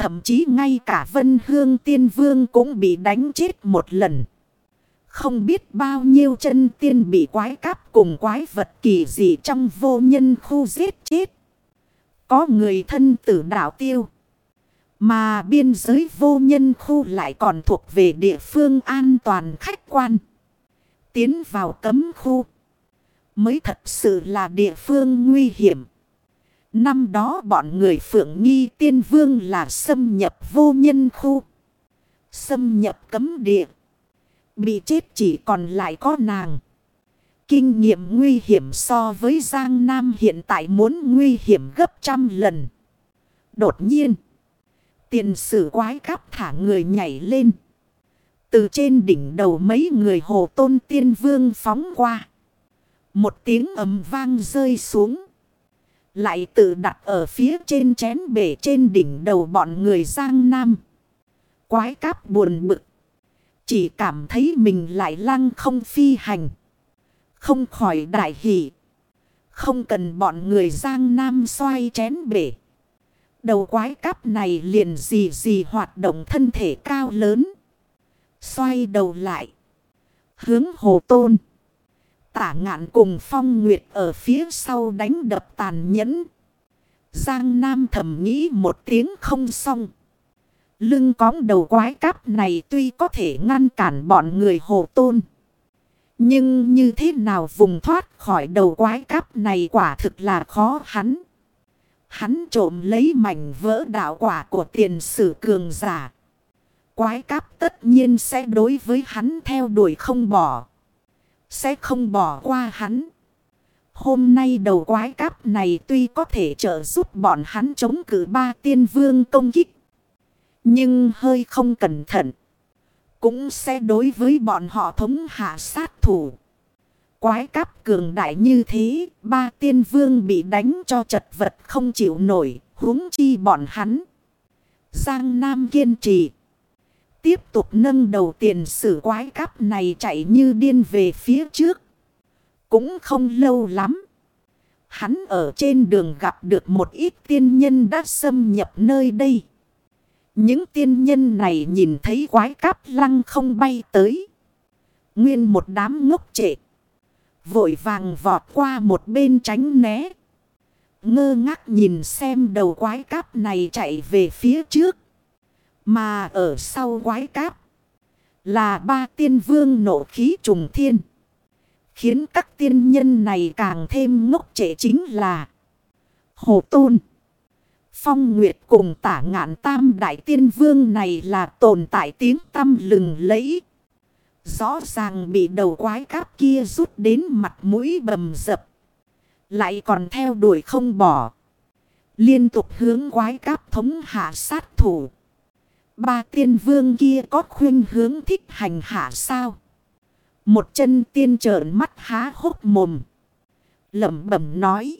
Thậm chí ngay cả vân hương tiên vương cũng bị đánh chết một lần. Không biết bao nhiêu chân tiên bị quái cáp cùng quái vật kỳ dị trong vô nhân khu giết chết. Có người thân tử đảo tiêu. Mà biên giới vô nhân khu lại còn thuộc về địa phương an toàn khách quan. Tiến vào cấm khu. Mới thật sự là địa phương nguy hiểm. Năm đó bọn người phượng nghi tiên vương là xâm nhập vô nhân khu. Xâm nhập cấm địa. Bị chết chỉ còn lại có nàng. Kinh nghiệm nguy hiểm so với Giang Nam hiện tại muốn nguy hiểm gấp trăm lần. Đột nhiên. Tiền sử quái cắp thả người nhảy lên. Từ trên đỉnh đầu mấy người hồ tôn tiên vương phóng qua. Một tiếng ầm vang rơi xuống. Lại tự đặt ở phía trên chén bể trên đỉnh đầu bọn người Giang Nam. Quái cáp buồn bực. Chỉ cảm thấy mình lại lăng không phi hành. Không khỏi đại hỷ. Không cần bọn người Giang Nam xoay chén bể. Đầu quái cáp này liền gì gì hoạt động thân thể cao lớn. Xoay đầu lại. Hướng hồ tôn. Tả ngạn cùng phong nguyệt ở phía sau đánh đập tàn nhẫn. Giang Nam thầm nghĩ một tiếng không xong. Lưng cóng đầu quái cáp này tuy có thể ngăn cản bọn người hồ tôn. Nhưng như thế nào vùng thoát khỏi đầu quái cáp này quả thực là khó hắn. Hắn trộm lấy mảnh vỡ đạo quả của tiền sử cường giả. Quái cáp tất nhiên sẽ đối với hắn theo đuổi không bỏ. Sẽ không bỏ qua hắn. Hôm nay đầu quái cáp này tuy có thể trợ giúp bọn hắn chống cử ba tiên vương công kích. Nhưng hơi không cẩn thận. Cũng sẽ đối với bọn họ thống hạ sát thủ. Quái cáp cường đại như thế, ba tiên vương bị đánh cho chật vật không chịu nổi, huống chi bọn hắn. Giang Nam kiên trì. Tiếp tục nâng đầu tiền sử quái cáp này chạy như điên về phía trước. Cũng không lâu lắm. Hắn ở trên đường gặp được một ít tiên nhân đã xâm nhập nơi đây. Những tiên nhân này nhìn thấy quái cáp lăng không bay tới. Nguyên một đám ngốc trệ. Vội vàng vọt qua một bên tránh né. Ngơ ngác nhìn xem đầu quái cáp này chạy về phía trước. Mà ở sau quái cáp. Là ba tiên vương nộ khí trùng thiên. Khiến các tiên nhân này càng thêm ngốc trẻ chính là. Hồ Tôn. Phong Nguyệt cùng tả ngạn tam đại tiên vương này là tồn tại tiếng tâm lừng lẫy. Rõ ràng bị đầu quái cáp kia rút đến mặt mũi bầm dập. Lại còn theo đuổi không bỏ. Liên tục hướng quái cáp thống hạ sát thủ. Ba tiên vương kia có khuyên hướng thích hành hạ sao? Một chân tiên trợn mắt há hốc mồm. Lẩm bẩm nói.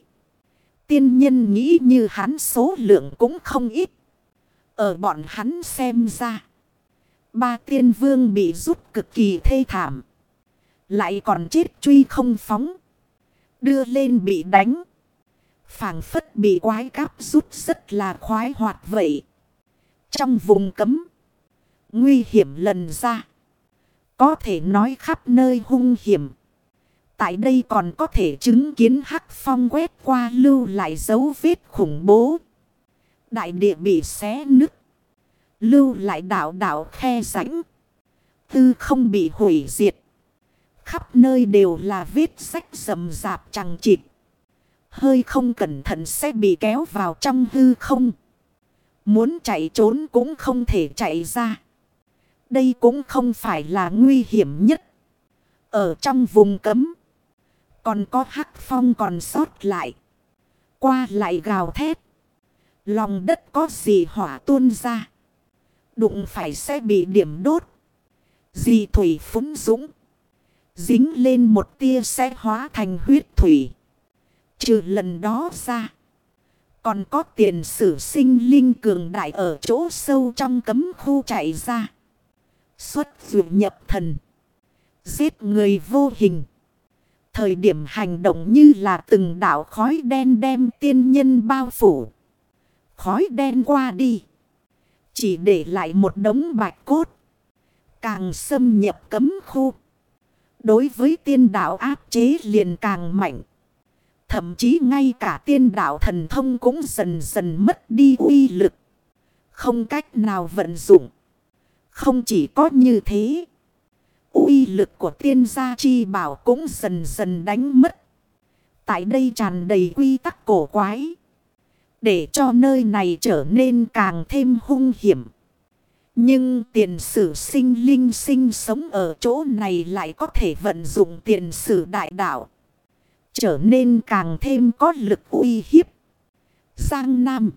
Tiên nhân nghĩ như hắn số lượng cũng không ít. Ở bọn hắn xem ra. Ba tiên vương bị giúp cực kỳ thê thảm. Lại còn chết truy không phóng. Đưa lên bị đánh. phảng phất bị quái cáp rút rất là khoái hoạt vậy. Trong vùng cấm. Nguy hiểm lần ra. Có thể nói khắp nơi hung hiểm. Tại đây còn có thể chứng kiến hắc phong quét qua lưu lại dấu vết khủng bố. Đại địa bị xé nứt. Lưu lại đảo đảo khe rãnh. Tư không bị hủy diệt. Khắp nơi đều là vết sách rầm rạp chẳng chịt. Hơi không cẩn thận sẽ bị kéo vào trong hư không. Muốn chạy trốn cũng không thể chạy ra. Đây cũng không phải là nguy hiểm nhất. Ở trong vùng cấm. Còn có hắc phong còn sót lại. Qua lại gào thét. Lòng đất có gì hỏa tuôn ra. Đụng phải sẽ bị điểm đốt. Dì thủy phúng dũng. Dính lên một tia sẽ hóa thành huyết thủy. Trừ lần đó ra. Còn có tiền sử sinh linh cường đại ở chỗ sâu trong cấm khu chạy ra. Xuất dụ nhập thần. Giết người vô hình. Thời điểm hành động như là từng đảo khói đen đem tiên nhân bao phủ. Khói đen qua đi. Chỉ để lại một đống bạch cốt. Càng xâm nhập cấm khu. Đối với tiên đạo áp chế liền càng mạnh. Thậm chí ngay cả tiên đạo thần thông cũng dần dần mất đi uy lực. Không cách nào vận dụng. Không chỉ có như thế. uy lực của tiên gia chi bảo cũng dần dần đánh mất. Tại đây tràn đầy quy tắc cổ quái. Để cho nơi này trở nên càng thêm hung hiểm. Nhưng tiền sử sinh linh sinh sống ở chỗ này lại có thể vận dụng tiền sử đại đạo. Trở nên càng thêm có lực uy hiếp. Giang Nam.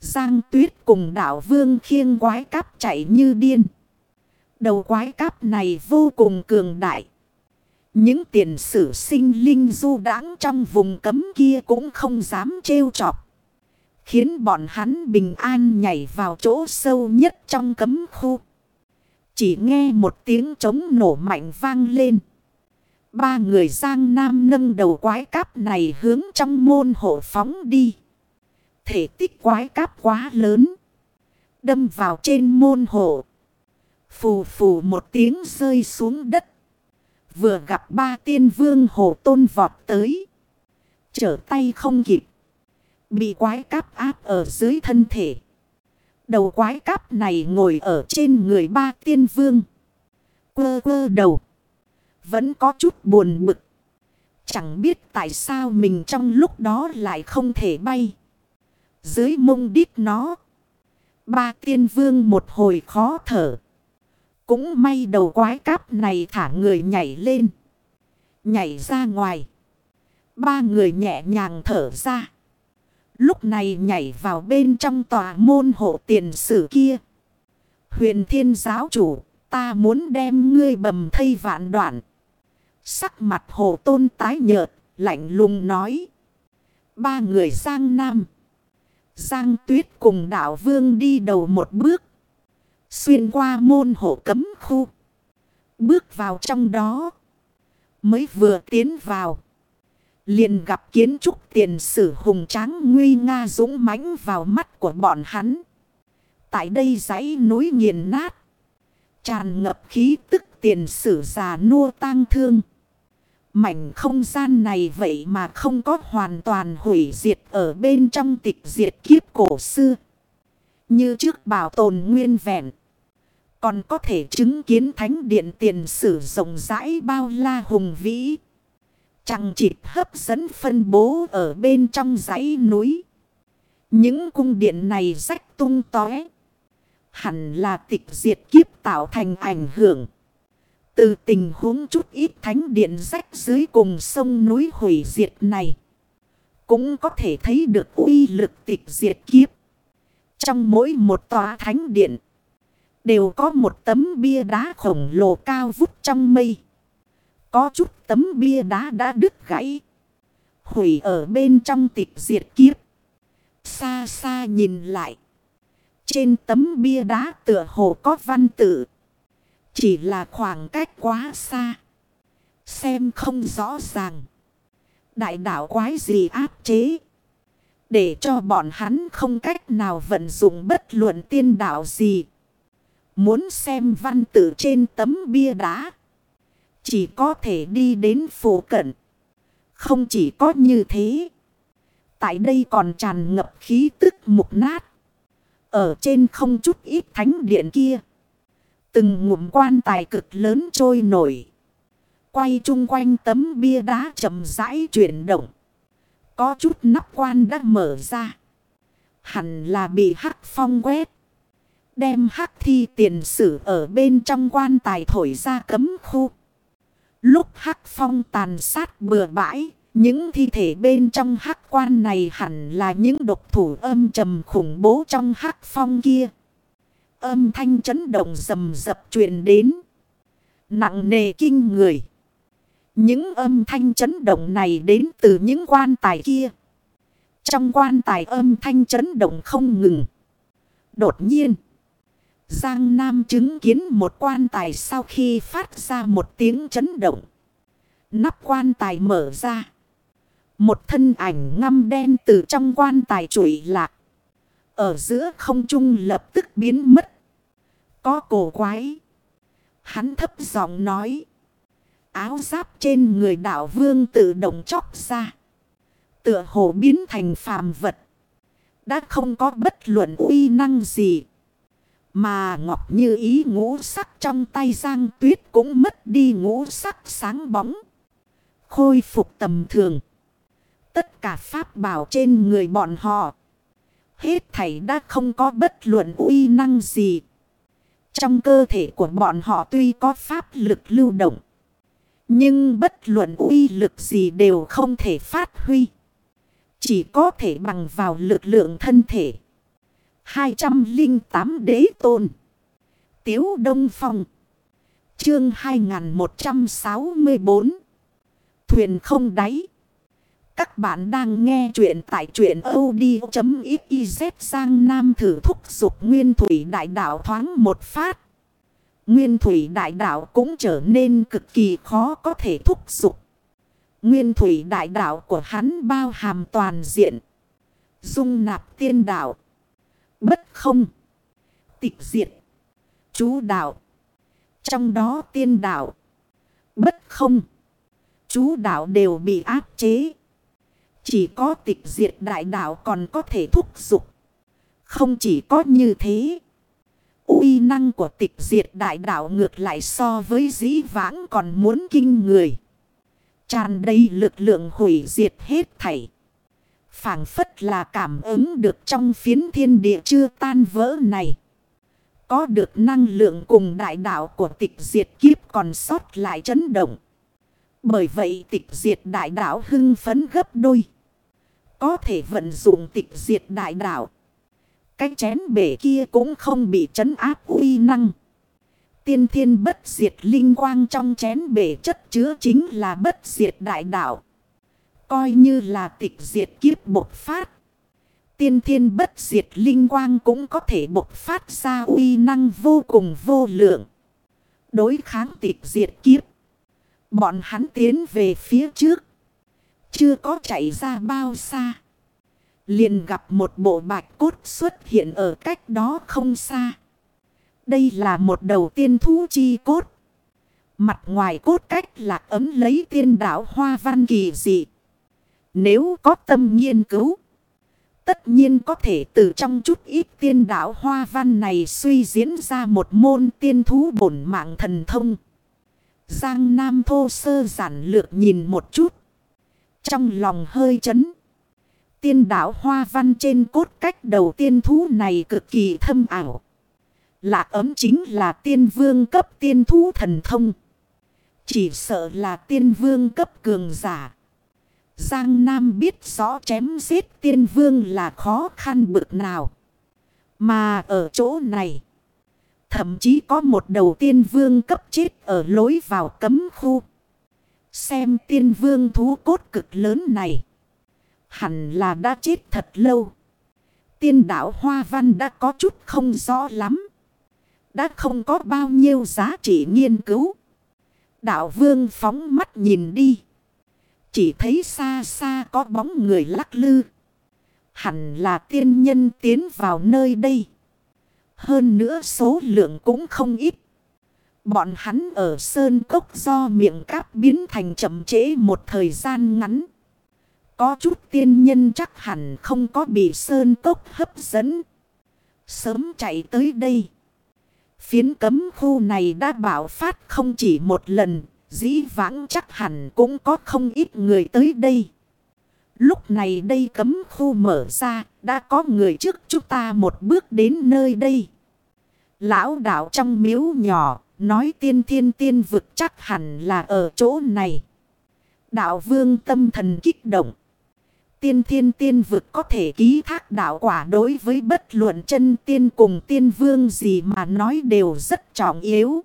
Giang Tuyết cùng đảo vương khiêng quái cáp chạy như điên. Đầu quái cáp này vô cùng cường đại. Những tiền sử sinh linh du đáng trong vùng cấm kia cũng không dám trêu chọc. Khiến bọn hắn bình an nhảy vào chỗ sâu nhất trong cấm khu. Chỉ nghe một tiếng trống nổ mạnh vang lên. Ba người giang nam nâng đầu quái cáp này hướng trong môn hộ phóng đi. Thể tích quái cáp quá lớn. Đâm vào trên môn hộ. Phù phù một tiếng rơi xuống đất. Vừa gặp ba tiên vương hồ tôn vọt tới. Trở tay không kịp. Bị quái cáp áp ở dưới thân thể. Đầu quái cáp này ngồi ở trên người ba tiên vương. Quơ quơ đầu. Vẫn có chút buồn bực. Chẳng biết tại sao mình trong lúc đó lại không thể bay. Dưới mông đít nó. Ba tiên vương một hồi khó thở. Cũng may đầu quái cáp này thả người nhảy lên. Nhảy ra ngoài. Ba người nhẹ nhàng thở ra. Lúc này nhảy vào bên trong tòa môn hộ tiền sử kia. Huyền thiên giáo chủ, ta muốn đem ngươi bầm thây vạn đoạn. Sắc mặt hồ tôn tái nhợt, lạnh lùng nói. Ba người Giang Nam. Giang Tuyết cùng đảo vương đi đầu một bước. Xuyên qua môn hộ cấm khu. Bước vào trong đó. Mới vừa tiến vào. Liền gặp kiến trúc tiền sử hùng tráng nguy nga dũng mãnh vào mắt của bọn hắn. Tại đây dãy núi nghiền nát. Tràn ngập khí tức tiền sử già nua tang thương. Mảnh không gian này vậy mà không có hoàn toàn hủy diệt ở bên trong tịch diệt kiếp cổ xưa. Như trước bảo tồn nguyên vẹn. Còn có thể chứng kiến thánh điện tiền sử rộng rãi bao la hùng vĩ. Chẳng chịt hấp dẫn phân bố ở bên trong dãy núi. Những cung điện này rách tung tóe. Hẳn là tịch diệt kiếp tạo thành ảnh hưởng. Từ tình huống chút ít thánh điện rách dưới cùng sông núi hủy diệt này. Cũng có thể thấy được uy lực tịch diệt kiếp. Trong mỗi một tòa thánh điện. Đều có một tấm bia đá khổng lồ cao vút trong mây. Có chút tấm bia đá đã đứt gãy. Hủy ở bên trong tịch diệt kiếp. Xa xa nhìn lại. Trên tấm bia đá tựa hồ có văn tự. Chỉ là khoảng cách quá xa. Xem không rõ ràng. Đại đạo quái gì áp chế. Để cho bọn hắn không cách nào vận dụng bất luận tiên đạo gì. Muốn xem văn tự trên tấm bia đá. Chỉ có thể đi đến phủ cận. Không chỉ có như thế. Tại đây còn tràn ngập khí tức mục nát. Ở trên không chút ít thánh điện kia. Từng ngụm quan tài cực lớn trôi nổi. Quay chung quanh tấm bia đá chậm rãi chuyển động. Có chút nắp quan đã mở ra. Hẳn là bị hắc phong quét. Đem hắc thi tiền sử ở bên trong quan tài thổi ra cấm khu. Lúc hắc phong tàn sát bừa bãi. Những thi thể bên trong hắc quan này hẳn là những độc thủ âm trầm khủng bố trong hắc phong kia. Âm thanh chấn động rầm rập truyền đến. Nặng nề kinh người. Những âm thanh chấn động này đến từ những quan tài kia. Trong quan tài âm thanh chấn động không ngừng. Đột nhiên. Giang Nam chứng kiến một quan tài sau khi phát ra một tiếng chấn động. Nắp quan tài mở ra. Một thân ảnh ngăm đen từ trong quan tài trụi lạc. Ở giữa không trung lập tức biến mất. Có cổ quái. Hắn thấp giọng nói. Áo giáp trên người đạo vương tự động chóc ra. Tựa hồ biến thành phàm vật. Đã không có bất luận uy năng gì. Mà ngọc như ý ngũ sắc trong tay giang tuyết cũng mất đi ngũ sắc sáng bóng. Khôi phục tầm thường. Tất cả pháp bảo trên người bọn họ. Hết thảy đã không có bất luận uy năng gì. Trong cơ thể của bọn họ tuy có pháp lực lưu động. Nhưng bất luận uy lực gì đều không thể phát huy. Chỉ có thể bằng vào lực lượng thân thể. 208 đế tôn. Tiếu Đông Phong. Chương 2164. Thuyền không đáy. Các bạn đang nghe chuyện tại chuyện od.xyz sang nam thử thúc dục nguyên thủy đại đạo thoáng một phát. Nguyên thủy đại đạo cũng trở nên cực kỳ khó có thể thúc dục. Nguyên thủy đại đạo của hắn bao hàm toàn diện. Dung nạp tiên đạo. Bất không. Tịch diệt. Chú đạo. Trong đó tiên đạo. Bất không. Chú đạo đều bị áp chế. Chỉ có tịch diệt đại đạo còn có thể thúc dục. Không chỉ có như thế. uy năng của tịch diệt đại đạo ngược lại so với dĩ vãng còn muốn kinh người. Tràn đầy lực lượng hủy diệt hết thảy phảng phất là cảm ứng được trong phiến thiên địa chưa tan vỡ này. Có được năng lượng cùng đại đạo của tịch diệt kiếp còn sót lại chấn động. Bởi vậy tịch diệt đại đạo hưng phấn gấp đôi. Có thể vận dụng tịch diệt đại đạo. Cái chén bể kia cũng không bị chấn áp uy năng. Tiên thiên bất diệt linh quang trong chén bể chất chứa chính là bất diệt đại đạo. Coi như là tịch diệt kiếp bột phát. Tiên thiên bất diệt linh quang cũng có thể bột phát ra uy năng vô cùng vô lượng. Đối kháng tịch diệt kiếp. Bọn hắn tiến về phía trước. Chưa có chạy ra bao xa. Liền gặp một bộ bạch cốt xuất hiện ở cách đó không xa. Đây là một đầu tiên thú chi cốt. Mặt ngoài cốt cách là ấm lấy tiên đảo hoa văn kỳ dị. Nếu có tâm nghiên cứu. Tất nhiên có thể từ trong chút ít tiên đạo hoa văn này suy diễn ra một môn tiên thú bổn mạng thần thông. Giang Nam thô sơ giản lược nhìn một chút. Trong lòng hơi chấn. Tiên đạo hoa văn trên cốt cách đầu tiên thú này cực kỳ thâm ảo. Lạc ấm chính là tiên vương cấp tiên thú thần thông. Chỉ sợ là tiên vương cấp cường giả. Giang Nam biết rõ chém giết tiên vương là khó khăn bực nào. Mà ở chỗ này, thậm chí có một đầu tiên vương cấp chết ở lối vào cấm khu. Xem tiên vương thú cốt cực lớn này. Hẳn là đã chết thật lâu. Tiên đạo Hoa Văn đã có chút không rõ lắm. Đã không có bao nhiêu giá trị nghiên cứu. Đạo vương phóng mắt nhìn đi. Chỉ thấy xa xa có bóng người lắc lư. Hẳn là tiên nhân tiến vào nơi đây. Hơn nữa số lượng cũng không ít. Bọn hắn ở sơn cốc do miệng cáp biến thành chậm trễ một thời gian ngắn. Có chút tiên nhân chắc hẳn không có bị sơn cốc hấp dẫn. Sớm chạy tới đây. Phiến cấm khu này đã bảo phát không chỉ một lần, Dĩ vãng chắc hẳn cũng có không ít người tới đây. Lúc này đây cấm khu mở ra, đã có người trước chúng ta một bước đến nơi đây. Lão đạo trong miếu nhỏ, nói tiên thiên tiên vực chắc hẳn là ở chỗ này. Đạo vương tâm thần kích động. Tiên thiên tiên vực có thể ký thác đạo quả đối với bất luận chân tiên cùng tiên vương gì mà nói đều rất trọng yếu.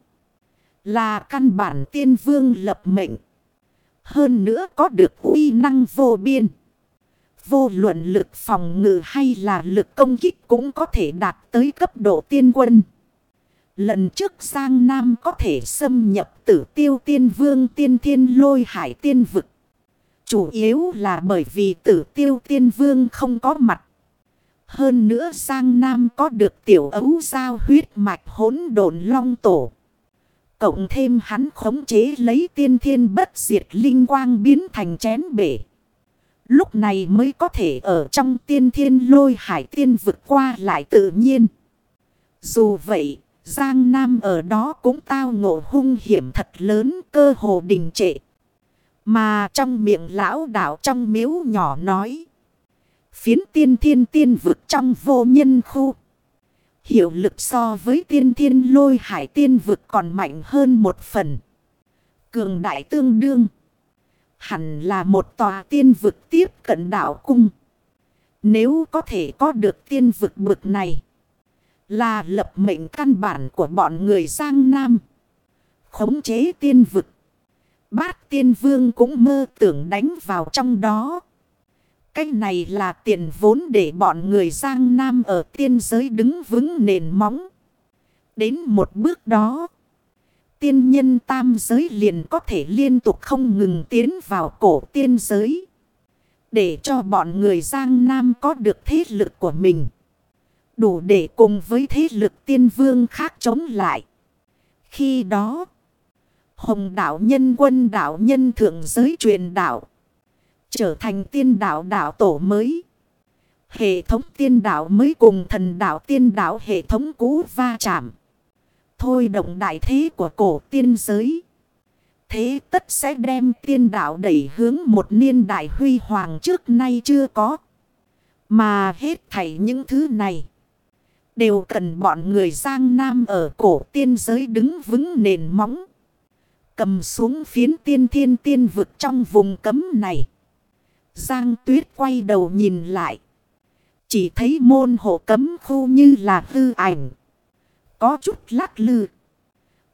Là căn bản tiên vương lập mệnh. Hơn nữa có được uy năng vô biên. Vô luận lực phòng ngự hay là lực công kích cũng có thể đạt tới cấp độ tiên quân. Lần trước Giang Nam có thể xâm nhập tử tiêu tiên vương tiên thiên lôi hải tiên vực. Chủ yếu là bởi vì tử tiêu tiên vương không có mặt. Hơn nữa Giang Nam có được tiểu ấu giao huyết mạch hỗn độn long tổ. Cộng thêm hắn khống chế lấy tiên thiên bất diệt linh quang biến thành chén bể. Lúc này mới có thể ở trong tiên thiên lôi hải tiên vượt qua lại tự nhiên. Dù vậy, Giang Nam ở đó cũng tao ngộ hung hiểm thật lớn cơ hồ đình trệ. Mà trong miệng lão đạo trong miếu nhỏ nói. Phiến tiên thiên tiên vực trong vô nhân khu. Hiệu lực so với tiên thiên lôi hải tiên vực còn mạnh hơn một phần. Cường đại tương đương. Hẳn là một tòa tiên vực tiếp cận đảo cung. Nếu có thể có được tiên vực bực này. Là lập mệnh căn bản của bọn người Giang Nam. Khống chế tiên vực. Bát tiên vương cũng mơ tưởng đánh vào trong đó. Cái này là tiền vốn để bọn người Giang Nam ở tiên giới đứng vững nền móng. Đến một bước đó, tiên nhân tam giới liền có thể liên tục không ngừng tiến vào cổ tiên giới. Để cho bọn người Giang Nam có được thế lực của mình. Đủ để cùng với thế lực tiên vương khác chống lại. Khi đó, Hồng đạo nhân quân đạo nhân thượng giới truyền đạo. Trở thành tiên đạo đạo tổ mới. Hệ thống tiên đạo mới cùng thần đạo tiên đạo hệ thống cũ va chạm. Thôi động đại thế của cổ tiên giới. Thế tất sẽ đem tiên đạo đẩy hướng một niên đại huy hoàng trước nay chưa có. Mà hết thảy những thứ này. Đều cần bọn người Giang Nam ở cổ tiên giới đứng vững nền móng. Cầm xuống phiến tiên thiên tiên vực trong vùng cấm này. Giang tuyết quay đầu nhìn lại. Chỉ thấy môn hộ cấm khu như là tư ảnh. Có chút lắc lư.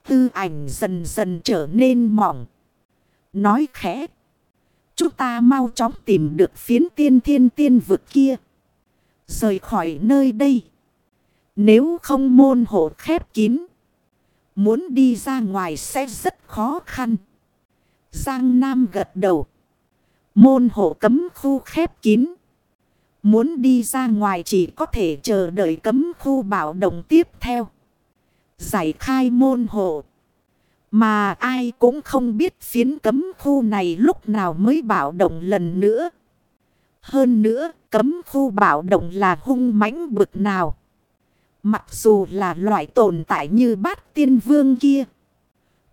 Tư ảnh dần dần trở nên mỏng. Nói khẽ. Chúng ta mau chóng tìm được phiến tiên thiên tiên vực kia. Rời khỏi nơi đây. Nếu không môn hộ khép kín. Muốn đi ra ngoài sẽ rất khó khăn. Giang Nam gật đầu. Môn hộ cấm khu khép kín. Muốn đi ra ngoài chỉ có thể chờ đợi cấm khu bảo động tiếp theo. Giải khai môn hộ. Mà ai cũng không biết phiến cấm khu này lúc nào mới bảo động lần nữa. Hơn nữa, cấm khu bảo động là hung mãnh bực nào. Mặc dù là loại tồn tại như bát tiên vương kia.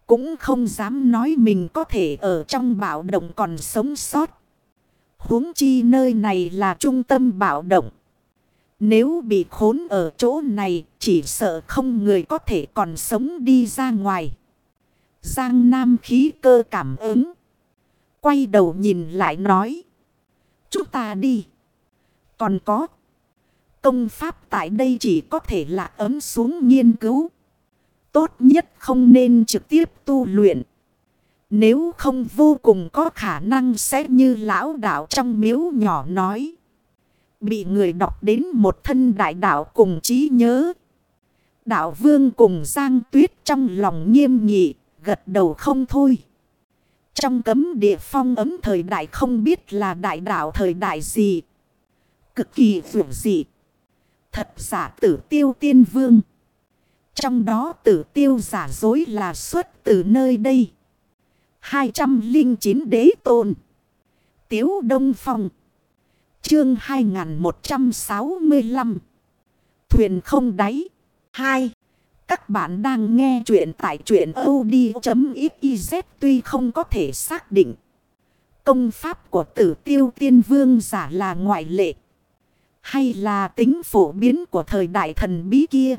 Cũng không dám nói mình có thể ở trong bạo động còn sống sót. huống chi nơi này là trung tâm bạo động. Nếu bị khốn ở chỗ này, chỉ sợ không người có thể còn sống đi ra ngoài. Giang Nam khí cơ cảm ứng. Quay đầu nhìn lại nói. Chúng ta đi. Còn có. Công pháp tại đây chỉ có thể là ấm xuống nghiên cứu. Tốt nhất không nên trực tiếp tu luyện. Nếu không vô cùng có khả năng sẽ như lão đạo trong miếu nhỏ nói. Bị người đọc đến một thân đại đạo cùng trí nhớ. Đạo vương cùng Giang Tuyết trong lòng nghiêm nghị, gật đầu không thôi. Trong cấm địa phong ấm thời đại không biết là đại đạo thời đại gì. Cực kỳ vượt dị. Thật giả tử tiêu tiên vương. Trong đó tử tiêu giả dối là xuất từ nơi đây. 209 đế tôn. Tiếu Đông Phong. Chương 2165. Thuyền không đáy. 2. Các bạn đang nghe chuyện tại truyện od.xyz tuy không có thể xác định. Công pháp của tử tiêu tiên vương giả là ngoại lệ. Hay là tính phổ biến của thời đại thần bí kia.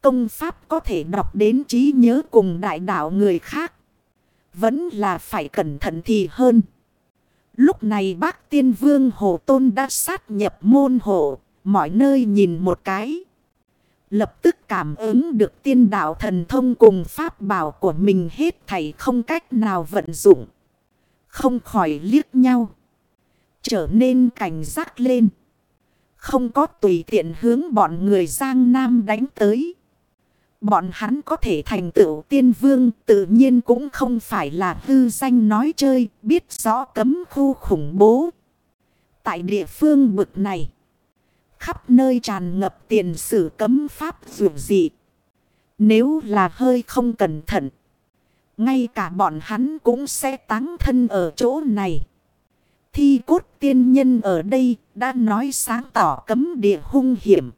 Công pháp có thể đọc đến trí nhớ cùng đại đạo người khác. Vẫn là phải cẩn thận thì hơn. Lúc này bác tiên vương Hồ Tôn đã sát nhập môn hộ. Mọi nơi nhìn một cái. Lập tức cảm ứng được tiên đạo thần thông cùng pháp bảo của mình hết thảy không cách nào vận dụng. Không khỏi liếc nhau. Trở nên cảnh giác lên. Không có tùy tiện hướng bọn người Giang Nam đánh tới. Bọn hắn có thể thành tựu tiên vương tự nhiên cũng không phải là hư danh nói chơi, biết rõ cấm khu khủng bố. Tại địa phương bực này, Khắp nơi tràn ngập tiền sử cấm pháp dù dị. Nếu là hơi không cẩn thận. Ngay cả bọn hắn cũng sẽ táng thân ở chỗ này. Thi cốt tiên nhân ở đây đã nói sáng tỏ cấm địa hung hiểm.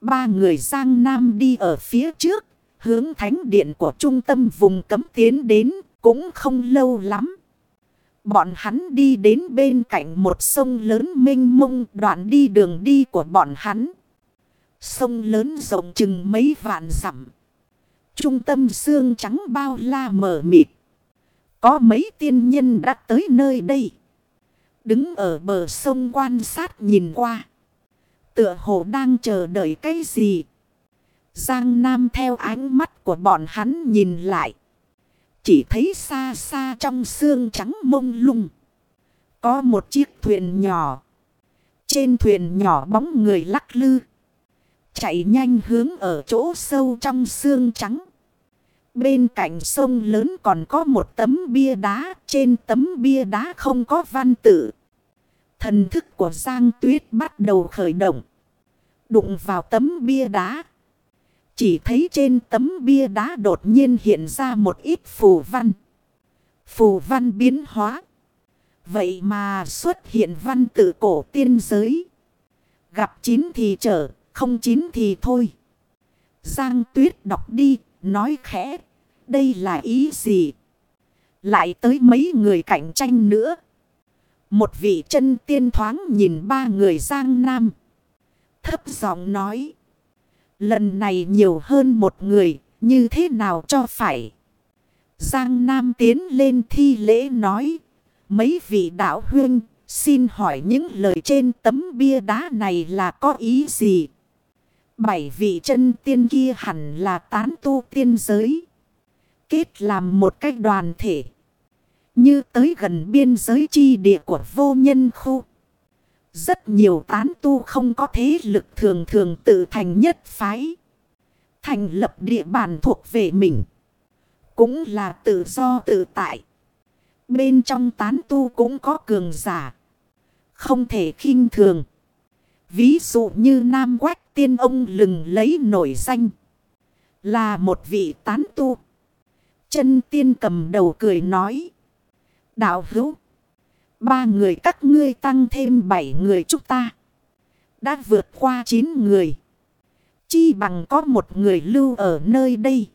Ba người Giang Nam đi ở phía trước. Hướng thánh điện của trung tâm vùng cấm tiến đến cũng không lâu lắm. Bọn hắn đi đến bên cạnh một sông lớn mênh mông, đoạn đi đường đi của bọn hắn. Sông lớn rộng chừng mấy vạn dặm. Trung tâm xương trắng bao la mờ mịt. Có mấy tiên nhân đã tới nơi đây. Đứng ở bờ sông quan sát nhìn qua. Tựa hồ đang chờ đợi cái gì. Giang Nam theo ánh mắt của bọn hắn nhìn lại. Chỉ thấy xa xa trong xương trắng mông lung. Có một chiếc thuyền nhỏ. Trên thuyền nhỏ bóng người lắc lư. Chạy nhanh hướng ở chỗ sâu trong xương trắng. Bên cạnh sông lớn còn có một tấm bia đá. Trên tấm bia đá không có văn tự. Thần thức của Giang Tuyết bắt đầu khởi động. Đụng vào tấm bia đá. Chỉ thấy trên tấm bia đá đột nhiên hiện ra một ít phù văn. Phù văn biến hóa. Vậy mà xuất hiện văn tự cổ tiên giới. Gặp chín thì trở, không chín thì thôi. Giang tuyết đọc đi, nói khẽ. Đây là ý gì? Lại tới mấy người cạnh tranh nữa. Một vị chân tiên thoáng nhìn ba người Giang Nam. Thấp giọng nói. Lần này nhiều hơn một người, như thế nào cho phải? Giang Nam tiến lên thi lễ nói. Mấy vị đạo huyên, xin hỏi những lời trên tấm bia đá này là có ý gì? Bảy vị chân tiên kia hẳn là tán tu tiên giới. Kết làm một cách đoàn thể. Như tới gần biên giới chi địa của vô nhân khu. Rất nhiều tán tu không có thế lực thường thường tự thành nhất phái. Thành lập địa bàn thuộc về mình. Cũng là tự do tự tại. Bên trong tán tu cũng có cường giả. Không thể khinh thường. Ví dụ như Nam Quách tiên ông lừng lấy nổi danh. Là một vị tán tu. Chân tiên cầm đầu cười nói. Đạo hữu. Ba người các ngươi tăng thêm bảy người chúng ta. Đã vượt qua chín người. Chi bằng có một người lưu ở nơi đây.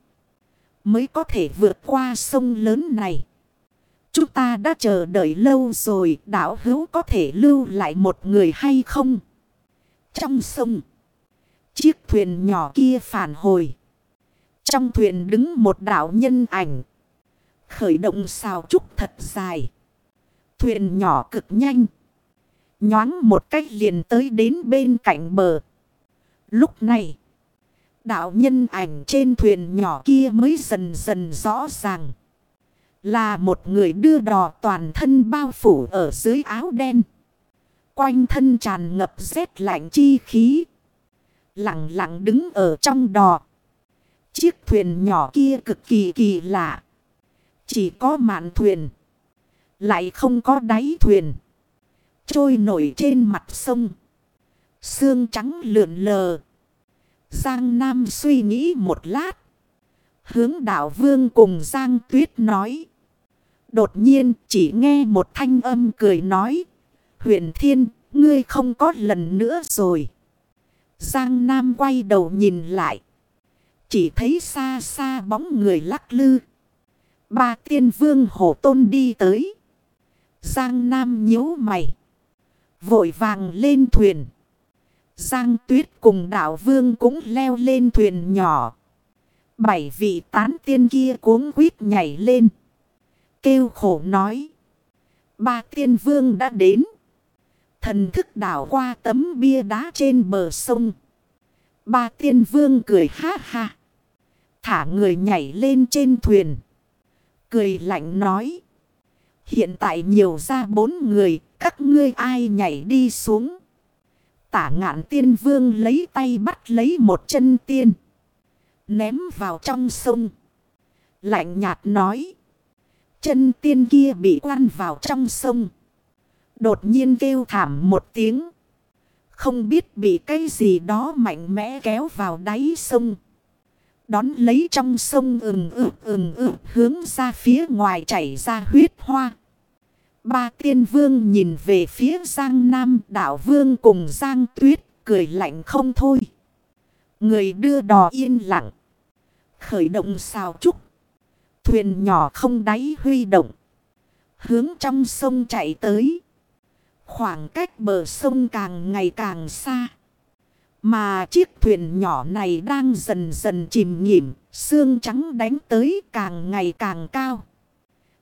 Mới có thể vượt qua sông lớn này. Chúng ta đã chờ đợi lâu rồi. Đạo hữu có thể lưu lại một người hay không? Trong sông. Chiếc thuyền nhỏ kia phản hồi. Trong thuyền đứng một đạo nhân ảnh. Khởi động xào trúc thật dài. Thuyền nhỏ cực nhanh. Nhoáng một cách liền tới đến bên cạnh bờ. Lúc này. Đạo nhân ảnh trên thuyền nhỏ kia mới dần dần rõ ràng. Là một người đưa đò toàn thân bao phủ ở dưới áo đen. Quanh thân tràn ngập rét lạnh chi khí. Lặng lặng đứng ở trong đò. Chiếc thuyền nhỏ kia cực kỳ kỳ lạ. Chỉ có mạn thuyền. Lại không có đáy thuyền. Trôi nổi trên mặt sông. Sương trắng lượn lờ. Giang Nam suy nghĩ một lát. Hướng đạo vương cùng Giang Tuyết nói. Đột nhiên chỉ nghe một thanh âm cười nói. huyền Thiên, ngươi không có lần nữa rồi. Giang Nam quay đầu nhìn lại. Chỉ thấy xa xa bóng người lắc lư. Ba tiên vương hổ tôn đi tới. Giang Nam nhíu mày. Vội vàng lên thuyền. Giang Tuyết cùng đạo vương cũng leo lên thuyền nhỏ. Bảy vị tán tiên kia cuống quýt nhảy lên. Kêu khổ nói. Ba tiên vương đã đến. Thần thức đảo qua tấm bia đá trên bờ sông. Ba tiên vương cười ha ha. Thả người nhảy lên trên thuyền. Cười lạnh nói. Hiện tại nhiều ra bốn người, các ngươi ai nhảy đi xuống. Tả ngạn tiên vương lấy tay bắt lấy một chân tiên. Ném vào trong sông. Lạnh nhạt nói. Chân tiên kia bị quan vào trong sông. Đột nhiên kêu thảm một tiếng. Không biết bị cái gì đó mạnh mẽ kéo vào đáy sông. Đón lấy trong sông ừng ực ừng ực hướng ra phía ngoài chảy ra huyết hoa. Ba tiên vương nhìn về phía Giang Nam đảo vương cùng Giang Tuyết, cười lạnh không thôi. Người đưa đò yên lặng. Khởi động xào trúc. Thuyền nhỏ không đáy huy động. Hướng trong sông chạy tới. Khoảng cách bờ sông càng ngày càng xa. Mà chiếc thuyền nhỏ này đang dần dần chìm nghỉm. Xương trắng đánh tới càng ngày càng cao.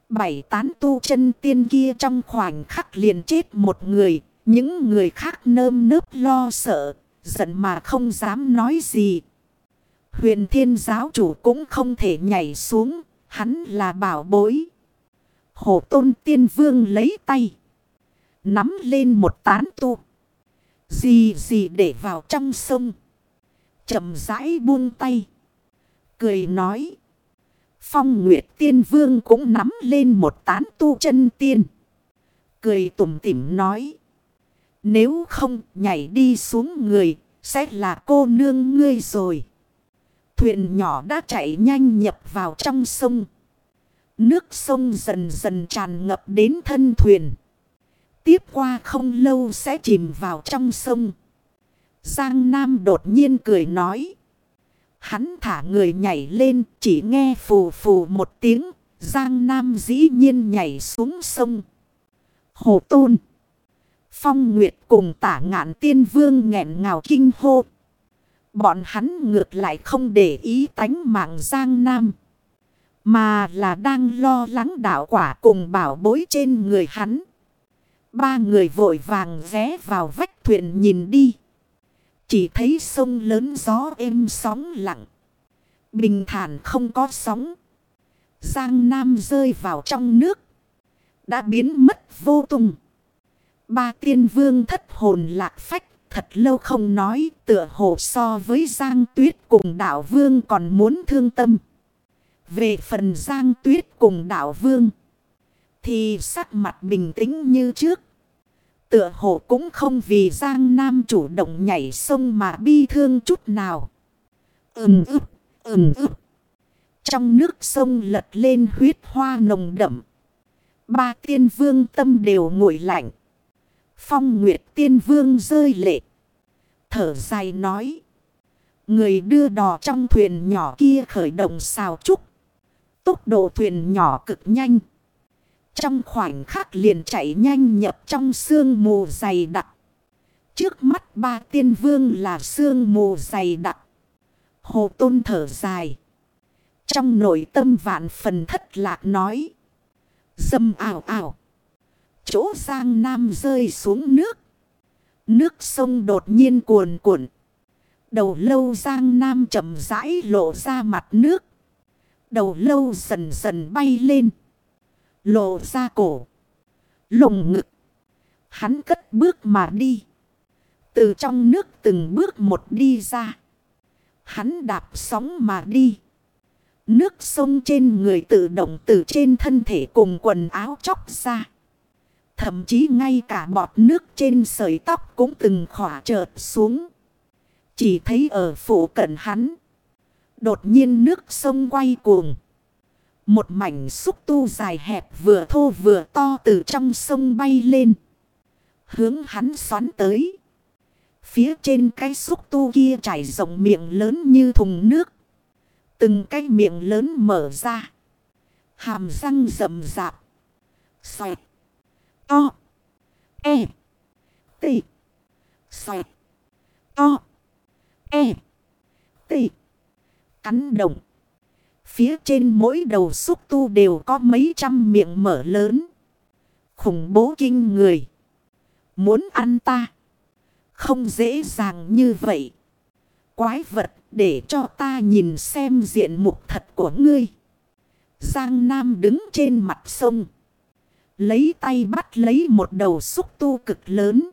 Bảy tán tu chân tiên kia trong khoảnh khắc liền chết một người. Những người khác nơm nớp lo sợ. Giận mà không dám nói gì. Huyền thiên giáo chủ cũng không thể nhảy xuống. Hắn là bảo bối. Hổ tôn tiên vương lấy tay. Nắm lên một tán tu. Gì gì để vào trong sông. chậm rãi buông tay. Cười nói. Phong Nguyệt Tiên Vương cũng nắm lên một tán tu chân tiên. Cười tủm tỉm nói. Nếu không nhảy đi xuống người, sẽ là cô nương ngươi rồi. Thuyền nhỏ đã chạy nhanh nhập vào trong sông. Nước sông dần dần tràn ngập đến thân thuyền. Tiếp qua không lâu sẽ chìm vào trong sông. Giang Nam đột nhiên cười nói. Hắn thả người nhảy lên, chỉ nghe phù phù một tiếng. Giang Nam dĩ nhiên nhảy xuống sông. Hồ Tôn. Phong Nguyệt cùng tả ngạn tiên vương nghẹn ngào kinh hô. Bọn hắn ngược lại không để ý tánh mạng Giang Nam. Mà là đang lo lắng đạo quả cùng bảo bối trên người hắn. Ba người vội vàng ghé vào vách thuyền nhìn đi. Chỉ thấy sông lớn gió êm sóng lặng. Bình thản không có sóng. Giang Nam rơi vào trong nước. Đã biến mất vô tung. Ba tiên vương thất hồn lạc phách. Thật lâu không nói, tựa hồ so với Giang Tuyết cùng đạo vương còn muốn thương tâm. Về phần Giang Tuyết cùng đạo vương. Thì sắc mặt bình tĩnh như trước. Tựa hồ cũng không vì Giang Nam chủ động nhảy sông mà bi thương chút nào. Ừm ướp, ừm ướp. Trong nước sông lật lên huyết hoa nồng đậm. Ba tiên vương tâm đều nguội lạnh. Phong Nguyệt tiên vương rơi lệ. Thở dài nói. Người đưa đò trong thuyền nhỏ kia khởi động xào trúc. Tốc độ thuyền nhỏ cực nhanh. Trong khoảnh khắc liền chạy nhanh nhập trong sương mù dày đặc. Trước mắt ba tiên vương là sương mù dày đặc. Hồ tôn thở dài. Trong nội tâm vạn phần thất lạc nói. Dâm ảo ảo. Chỗ Giang Nam rơi xuống nước. Nước sông đột nhiên cuồn cuộn. Đầu lâu Giang Nam chậm rãi lộ ra mặt nước. Đầu lâu dần dần bay lên. Lộ ra cổ. Lồng ngực. Hắn cất bước mà đi. Từ trong nước từng bước một đi ra. Hắn đạp sóng mà đi. Nước sông trên người tự động từ trên thân thể cùng quần áo chóc ra. Thậm chí ngay cả bọt nước trên sợi tóc cũng từng khỏa chợt xuống. Chỉ thấy ở phủ cận hắn. Đột nhiên nước sông quay cuồng. Một mảnh xúc tu dài hẹp vừa thô vừa to từ trong sông bay lên. Hướng hắn xoắn tới. Phía trên cái xúc tu kia trải rộng miệng lớn như thùng nước. Từng cái miệng lớn mở ra. Hàm răng rậm rạp. Xoẹt. To. E. T. Xoẹt. To. E. T. Cắn động. Phía trên mỗi đầu xúc tu đều có mấy trăm miệng mở lớn. Khủng bố kinh người. Muốn ăn ta. Không dễ dàng như vậy. Quái vật để cho ta nhìn xem diện mục thật của ngươi. Giang Nam đứng trên mặt sông. Lấy tay bắt lấy một đầu xúc tu cực lớn.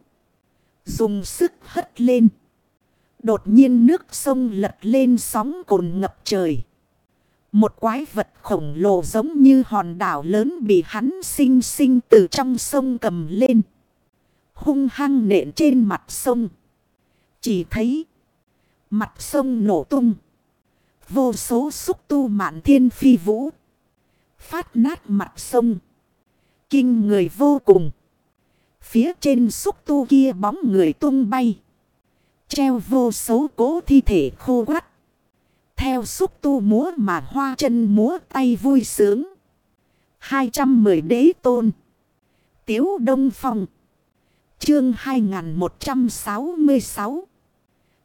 Dùng sức hất lên. Đột nhiên nước sông lật lên sóng cồn ngập trời. Một quái vật khổng lồ giống như hòn đảo lớn bị hắn sinh sinh từ trong sông cầm lên. Hung hăng nện trên mặt sông. Chỉ thấy, mặt sông nổ tung. Vô số xúc tu mạn thiên phi vũ. Phát nát mặt sông. Kinh người vô cùng. Phía trên xúc tu kia bóng người tung bay. Treo vô số cố thi thể khô quắt. Theo xúc tu múa mà hoa chân múa tay vui sướng. 210 đế tôn. Tiếu Đông Phong. Chương 2166.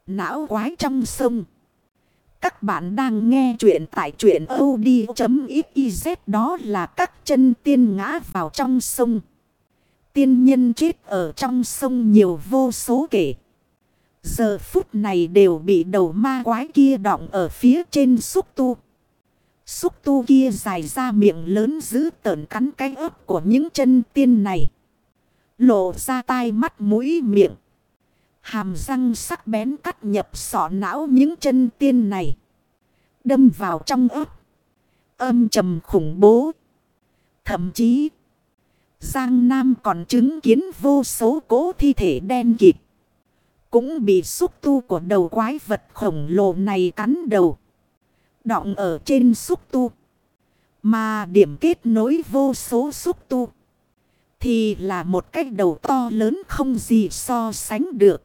Não quái trong sông. Các bạn đang nghe chuyện tại chuyện od.xyz đó là các chân tiên ngã vào trong sông. Tiên nhân chết ở trong sông nhiều vô số kể. Giờ phút này đều bị đầu ma quái kia đọng ở phía trên xúc tu. Xúc tu kia dài ra miệng lớn giữ tợn cắn cái ớt của những chân tiên này. Lộ ra tai mắt mũi miệng. Hàm răng sắc bén cắt nhập sọ não những chân tiên này. Đâm vào trong ớt. Âm trầm khủng bố. Thậm chí. Giang Nam còn chứng kiến vô số cố thi thể đen kịt. Cũng bị xúc tu của đầu quái vật khổng lồ này cắn đầu. Đọng ở trên xúc tu. Mà điểm kết nối vô số xúc tu. Thì là một cái đầu to lớn không gì so sánh được.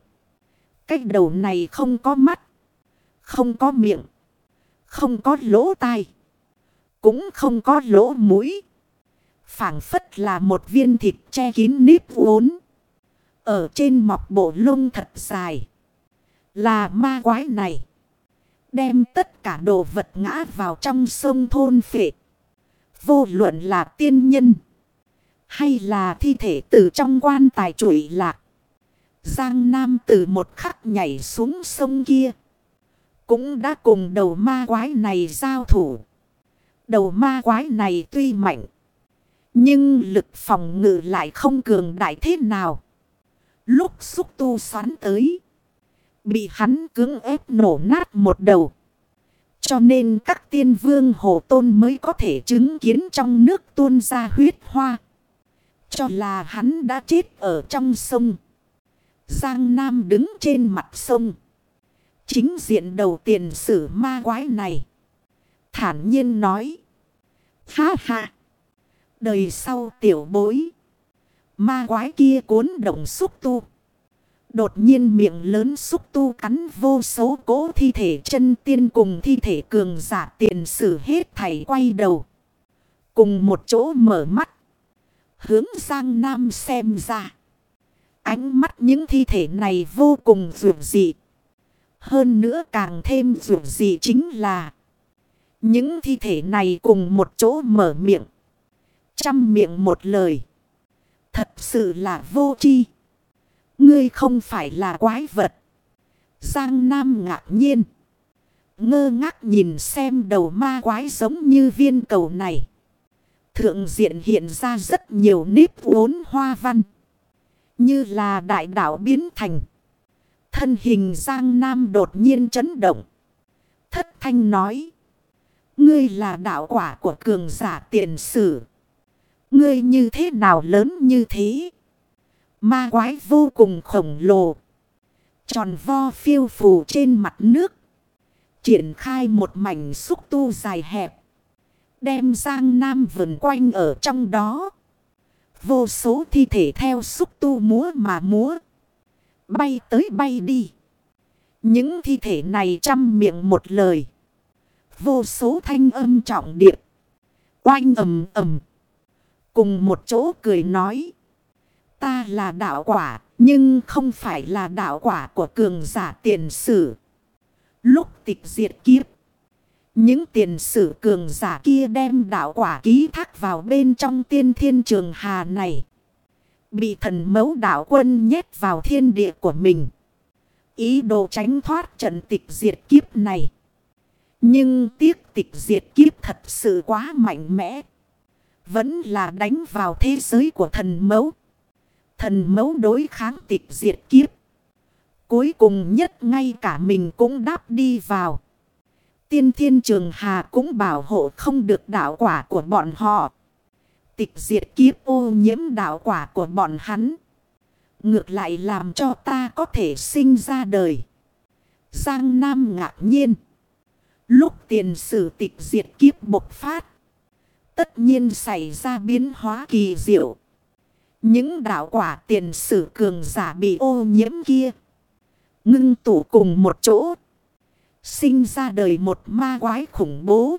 Cái đầu này không có mắt. Không có miệng. Không có lỗ tai. Cũng không có lỗ mũi. phảng phất là một viên thịt che kín nếp uốn. Ở trên mọc bộ lông thật dài. Là ma quái này. Đem tất cả đồ vật ngã vào trong sông thôn phệ. Vô luận là tiên nhân. Hay là thi thể từ trong quan tài trụi lạc. Giang Nam từ một khắc nhảy xuống sông kia. Cũng đã cùng đầu ma quái này giao thủ. Đầu ma quái này tuy mạnh. Nhưng lực phòng ngự lại không cường đại thế nào. Lúc xúc tu xoắn tới. Bị hắn cưỡng ép nổ nát một đầu. Cho nên các tiên vương hồ tôn mới có thể chứng kiến trong nước tuôn ra huyết hoa. Cho là hắn đã chết ở trong sông. Giang Nam đứng trên mặt sông. Chính diện đầu tiền sử ma quái này. Thản nhiên nói. Ha ha. Đời sau tiểu bối. Ma quái kia cuốn động xúc tu. Đột nhiên miệng lớn xúc tu cắn vô số cố thi thể chân tiên cùng thi thể cường giả tiền sử hết thảy quay đầu. Cùng một chỗ mở mắt. Hướng sang nam xem ra. Ánh mắt những thi thể này vô cùng rượu dị. Hơn nữa càng thêm rượu dị chính là. Những thi thể này cùng một chỗ mở miệng. Trăm miệng một lời. Thật sự là vô tri. Ngươi không phải là quái vật. Giang Nam ngạc nhiên. Ngơ ngác nhìn xem đầu ma quái giống như viên cầu này. Thượng diện hiện ra rất nhiều nếp uốn hoa văn. Như là đại đảo biến thành. Thân hình Giang Nam đột nhiên chấn động. Thất thanh nói. Ngươi là đạo quả của cường giả tiền sử. Ngươi như thế nào lớn như thế? Ma quái vô cùng khổng lồ. Tròn vo phiêu phù trên mặt nước. Triển khai một mảnh xúc tu dài hẹp. Đem Giang Nam vần quanh ở trong đó. Vô số thi thể theo xúc tu múa mà múa. Bay tới bay đi. Những thi thể này trăm miệng một lời. Vô số thanh âm trọng điệp. Oanh ầm ầm. Cùng một chỗ cười nói. Ta là đạo quả, nhưng không phải là đạo quả của cường giả tiền sử. Lúc tịch diệt kiếp. Những tiền sử cường giả kia đem đạo quả ký thác vào bên trong tiên thiên trường hà này. Bị thần mấu đạo quân nhét vào thiên địa của mình. Ý đồ tránh thoát trận tịch diệt kiếp này. Nhưng tiếc tịch diệt kiếp thật sự quá mạnh mẽ. Vẫn là đánh vào thế giới của thần mẫu, Thần mẫu đối kháng tịch diệt kiếp. Cuối cùng nhất ngay cả mình cũng đáp đi vào. Tiên thiên trường hà cũng bảo hộ không được đạo quả của bọn họ. Tịch diệt kiếp ô nhiễm đạo quả của bọn hắn. Ngược lại làm cho ta có thể sinh ra đời. Giang Nam ngạc nhiên. Lúc tiền sử tịch diệt kiếp bộc phát. Tất nhiên xảy ra biến hóa kỳ diệu. Những đạo quả tiền sử cường giả bị ô nhiễm kia. Ngưng tụ cùng một chỗ. Sinh ra đời một ma quái khủng bố.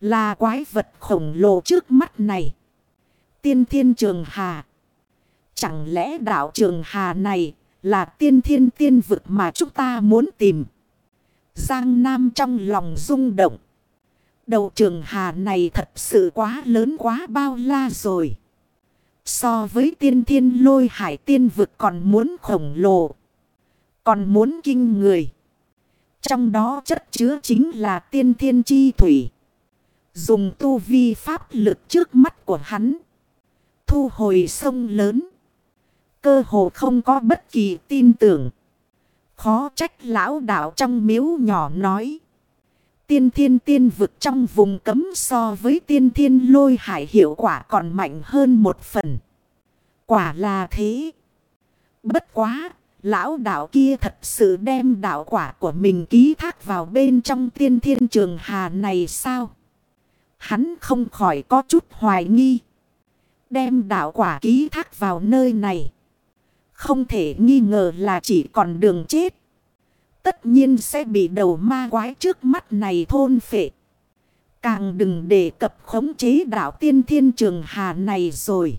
Là quái vật khổng lồ trước mắt này. Tiên thiên trường hà. Chẳng lẽ đạo trường hà này là tiên thiên tiên vực mà chúng ta muốn tìm. Giang Nam trong lòng rung động. Đầu trường hà này thật sự quá lớn quá bao la rồi. So với tiên thiên lôi hải tiên vực còn muốn khổng lồ. Còn muốn kinh người. Trong đó chất chứa chính là tiên thiên chi thủy. Dùng tu vi pháp lực trước mắt của hắn. Thu hồi sông lớn. Cơ hồ không có bất kỳ tin tưởng. Khó trách lão đạo trong miếu nhỏ nói. Tiên thiên tiên vực trong vùng cấm so với tiên thiên lôi hải hiệu quả còn mạnh hơn một phần. Quả là thế. Bất quá, lão đạo kia thật sự đem đạo quả của mình ký thác vào bên trong tiên thiên trường hà này sao? Hắn không khỏi có chút hoài nghi. Đem đạo quả ký thác vào nơi này. Không thể nghi ngờ là chỉ còn đường chết. Tất nhiên sẽ bị đầu ma quái trước mắt này thôn phệ. Càng đừng đề cập khống chế đạo tiên thiên trường hà này rồi.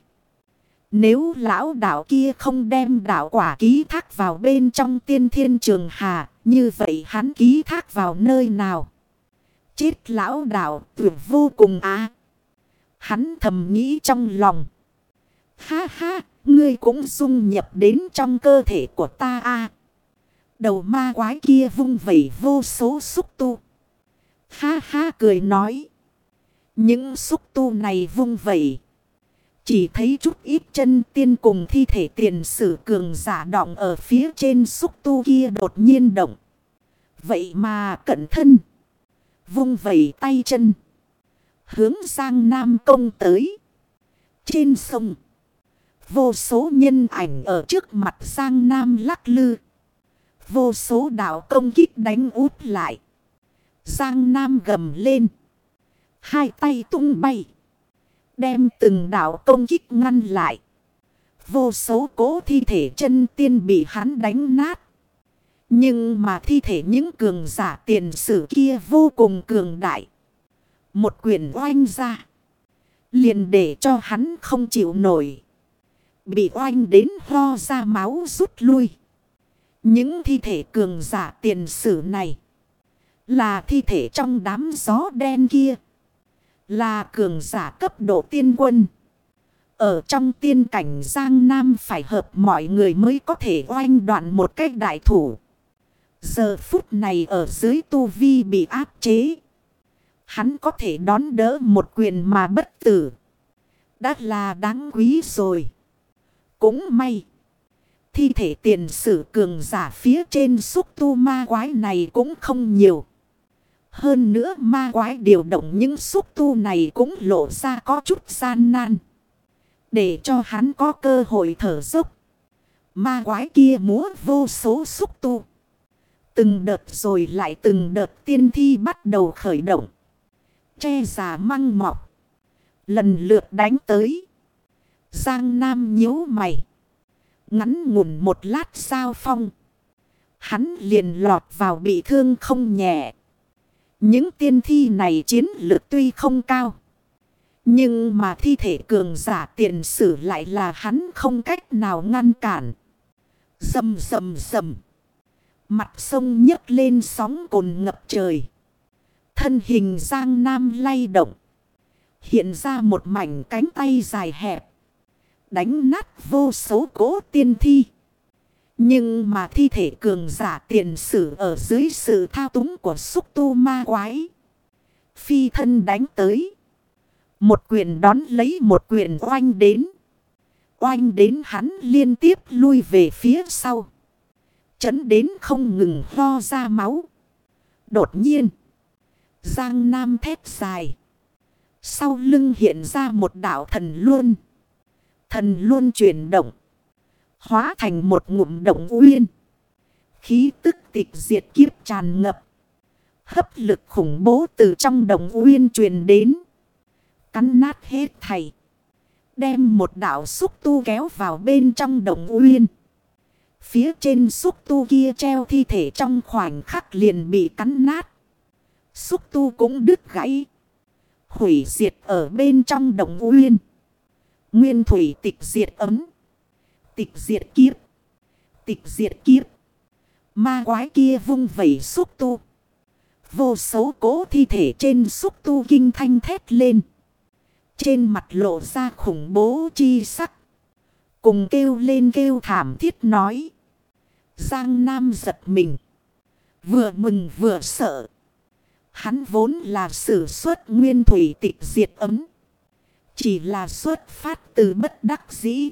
Nếu lão đạo kia không đem đạo quả ký thác vào bên trong tiên thiên trường hà, như vậy hắn ký thác vào nơi nào? Chết lão đạo tuyệt vô cùng á. Hắn thầm nghĩ trong lòng. Ha ha, ngươi cũng dung nhập đến trong cơ thể của ta a Đầu ma quái kia vung vẩy vô số xúc tu. Ha ha cười nói. Những xúc tu này vung vẩy. Chỉ thấy chút ít chân tiên cùng thi thể tiền sử cường giả động ở phía trên xúc tu kia đột nhiên động. Vậy mà cẩn thân. Vung vẩy tay chân. Hướng sang Nam Công tới. Trên sông. Vô số nhân ảnh ở trước mặt sang Nam lắc lư. Vô số đạo công kích đánh út lại. Giang Nam gầm lên. Hai tay tung bay. Đem từng đạo công kích ngăn lại. Vô số cố thi thể chân tiên bị hắn đánh nát. Nhưng mà thi thể những cường giả tiền sử kia vô cùng cường đại. Một quyền oanh ra. Liền để cho hắn không chịu nổi. Bị oanh đến ho ra máu rút lui. Những thi thể cường giả tiền sử này. Là thi thể trong đám gió đen kia. Là cường giả cấp độ tiên quân. Ở trong tiên cảnh Giang Nam phải hợp mọi người mới có thể oanh đoạn một cách đại thủ. Giờ phút này ở dưới tu vi bị áp chế. Hắn có thể đón đỡ một quyền mà bất tử. Đã là đáng quý rồi. Cũng may. Thi thể tiền sử cường giả phía trên xúc tu ma quái này cũng không nhiều. Hơn nữa ma quái điều động những xúc tu này cũng lộ ra có chút gian nan. Để cho hắn có cơ hội thở dốc. Ma quái kia múa vô số xúc tu. Từng đợt rồi lại từng đợt tiên thi bắt đầu khởi động. Che giả măng mọc. Lần lượt đánh tới. Giang Nam nhíu mày. Ngắn ngủn một lát sao phong. Hắn liền lọt vào bị thương không nhẹ. Những tiên thi này chiến lược tuy không cao. Nhưng mà thi thể cường giả tiền sử lại là hắn không cách nào ngăn cản. Dầm dầm dầm. Mặt sông nhấc lên sóng cồn ngập trời. Thân hình Giang Nam lay động. Hiện ra một mảnh cánh tay dài hẹp. Đánh nát vô số cố tiên thi. Nhưng mà thi thể cường giả tiền sử ở dưới sự thao túng của xúc tu ma quái. Phi thân đánh tới. Một quyền đón lấy một quyền oanh đến. Oanh đến hắn liên tiếp lui về phía sau. Chấn đến không ngừng ho ra máu. Đột nhiên. Giang Nam thét dài. Sau lưng hiện ra một đảo thần luôn. Thần luôn chuyển động. Hóa thành một ngụm động uyên. Khí tức tịch diệt kiếp tràn ngập. Hấp lực khủng bố từ trong đồng uyên truyền đến. Cắn nát hết thầy. Đem một đảo xúc tu kéo vào bên trong đồng uyên. Phía trên xúc tu kia treo thi thể trong khoảnh khắc liền bị cắn nát. Xúc tu cũng đứt gãy. Hủy diệt ở bên trong đồng uyên. Nguyên thủy tịch diệt ấm. Tịch diệt kiếp. Tịch diệt kiếp. Ma quái kia vung vẩy xúc tu. Vô số cố thi thể trên xúc tu kinh thanh thét lên. Trên mặt lộ ra khủng bố chi sắc. Cùng kêu lên kêu thảm thiết nói. Giang Nam giật mình. Vừa mừng vừa sợ. Hắn vốn là sử xuất nguyên thủy tịch diệt ấm. Chỉ là xuất phát từ bất đắc dĩ.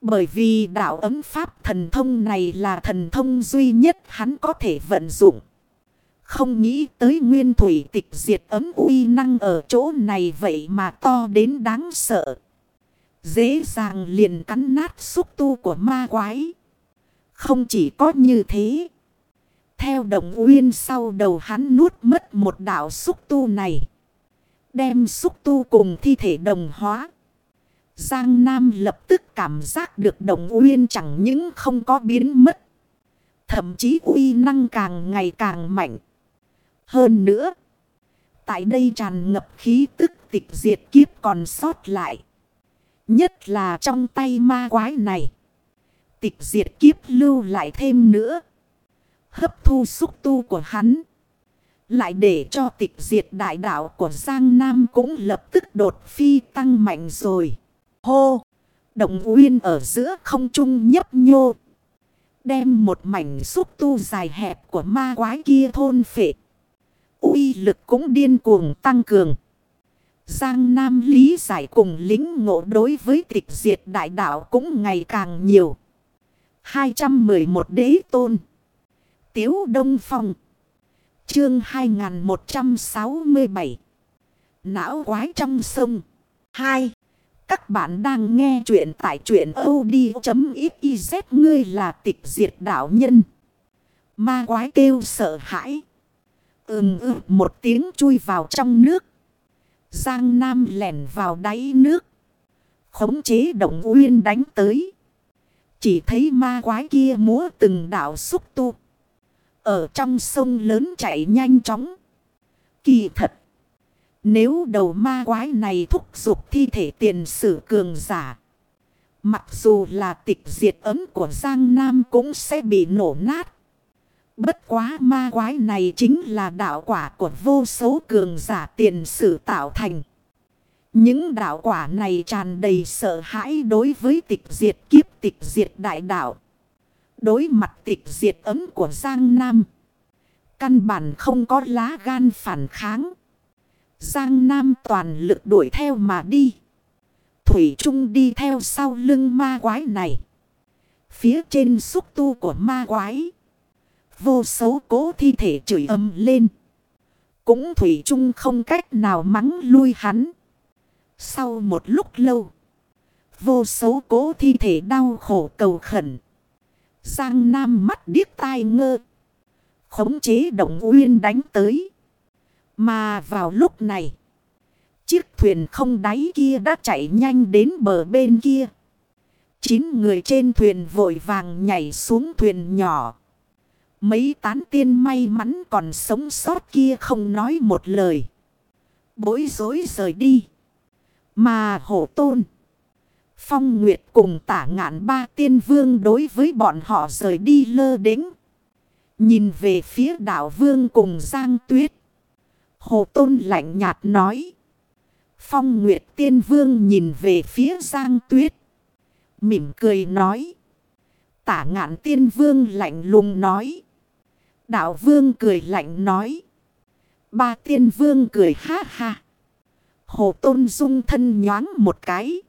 Bởi vì đạo ấm pháp thần thông này là thần thông duy nhất hắn có thể vận dụng. Không nghĩ tới nguyên thủy tịch diệt ấm uy năng ở chỗ này vậy mà to đến đáng sợ. Dễ dàng liền cắn nát xúc tu của ma quái. Không chỉ có như thế. Theo đồng uyên sau đầu hắn nuốt mất một đạo xúc tu này. Đem xúc tu cùng thi thể đồng hóa. Giang Nam lập tức cảm giác được đồng uyên chẳng những không có biến mất. Thậm chí uy năng càng ngày càng mạnh. Hơn nữa. Tại đây tràn ngập khí tức tịch diệt kiếp còn sót lại. Nhất là trong tay ma quái này. Tịch diệt kiếp lưu lại thêm nữa. Hấp thu xúc tu của hắn. Lại để cho tịch diệt đại đạo của Giang Nam cũng lập tức đột phi tăng mạnh rồi. Hô! Động uyên ở giữa không trung nhấp nhô. Đem một mảnh xúc tu dài hẹp của ma quái kia thôn phệ. uy lực cũng điên cuồng tăng cường. Giang Nam lý giải cùng lính ngộ đối với tịch diệt đại đạo cũng ngày càng nhiều. 211 đế tôn. Tiếu Đông Phong. Chương 2167. Não quái trong sông. 2. Các bạn đang nghe chuyện tại chuyện od.xyz ngươi là tịch diệt đạo nhân. Ma quái kêu sợ hãi. Ừm, ư, một tiếng chui vào trong nước. Giang Nam lẻn vào đáy nước. Khống chế động uyên đánh tới. Chỉ thấy ma quái kia múa từng đảo xúc tu. Ở trong sông lớn chạy nhanh chóng. Kỳ thật. Nếu đầu ma quái này thúc giục thi thể tiền sử cường giả. Mặc dù là tịch diệt ấm của Giang Nam cũng sẽ bị nổ nát. Bất quá ma quái này chính là đạo quả của vô số cường giả tiền sử tạo thành. Những đạo quả này tràn đầy sợ hãi đối với tịch diệt kiếp tịch diệt đại đạo. Đối mặt tịch diệt ấm của Giang Nam. Căn bản không có lá gan phản kháng. Giang Nam toàn lực đuổi theo mà đi. Thủy Trung đi theo sau lưng ma quái này. Phía trên xúc tu của ma quái. Vô số cố thi thể chửi âm lên. Cũng Thủy Trung không cách nào mắng lui hắn. Sau một lúc lâu. Vô số cố thi thể đau khổ cầu khẩn sang Nam mắt điếc tai ngơ. Khống chế động uyên đánh tới. Mà vào lúc này. Chiếc thuyền không đáy kia đã chạy nhanh đến bờ bên kia. Chín người trên thuyền vội vàng nhảy xuống thuyền nhỏ. Mấy tán tiên may mắn còn sống sót kia không nói một lời. Bối rối rời đi. Mà hổ tôn. Phong Nguyệt cùng tả ngạn ba tiên vương đối với bọn họ rời đi lơ đính. Nhìn về phía đảo vương cùng Giang Tuyết. Hồ Tôn lạnh nhạt nói. Phong Nguyệt tiên vương nhìn về phía Giang Tuyết. Mỉm cười nói. Tả ngạn tiên vương lạnh lùng nói. Đạo vương cười lạnh nói. Ba tiên vương cười ha ha. Hồ Tôn dung thân nhoáng một cái.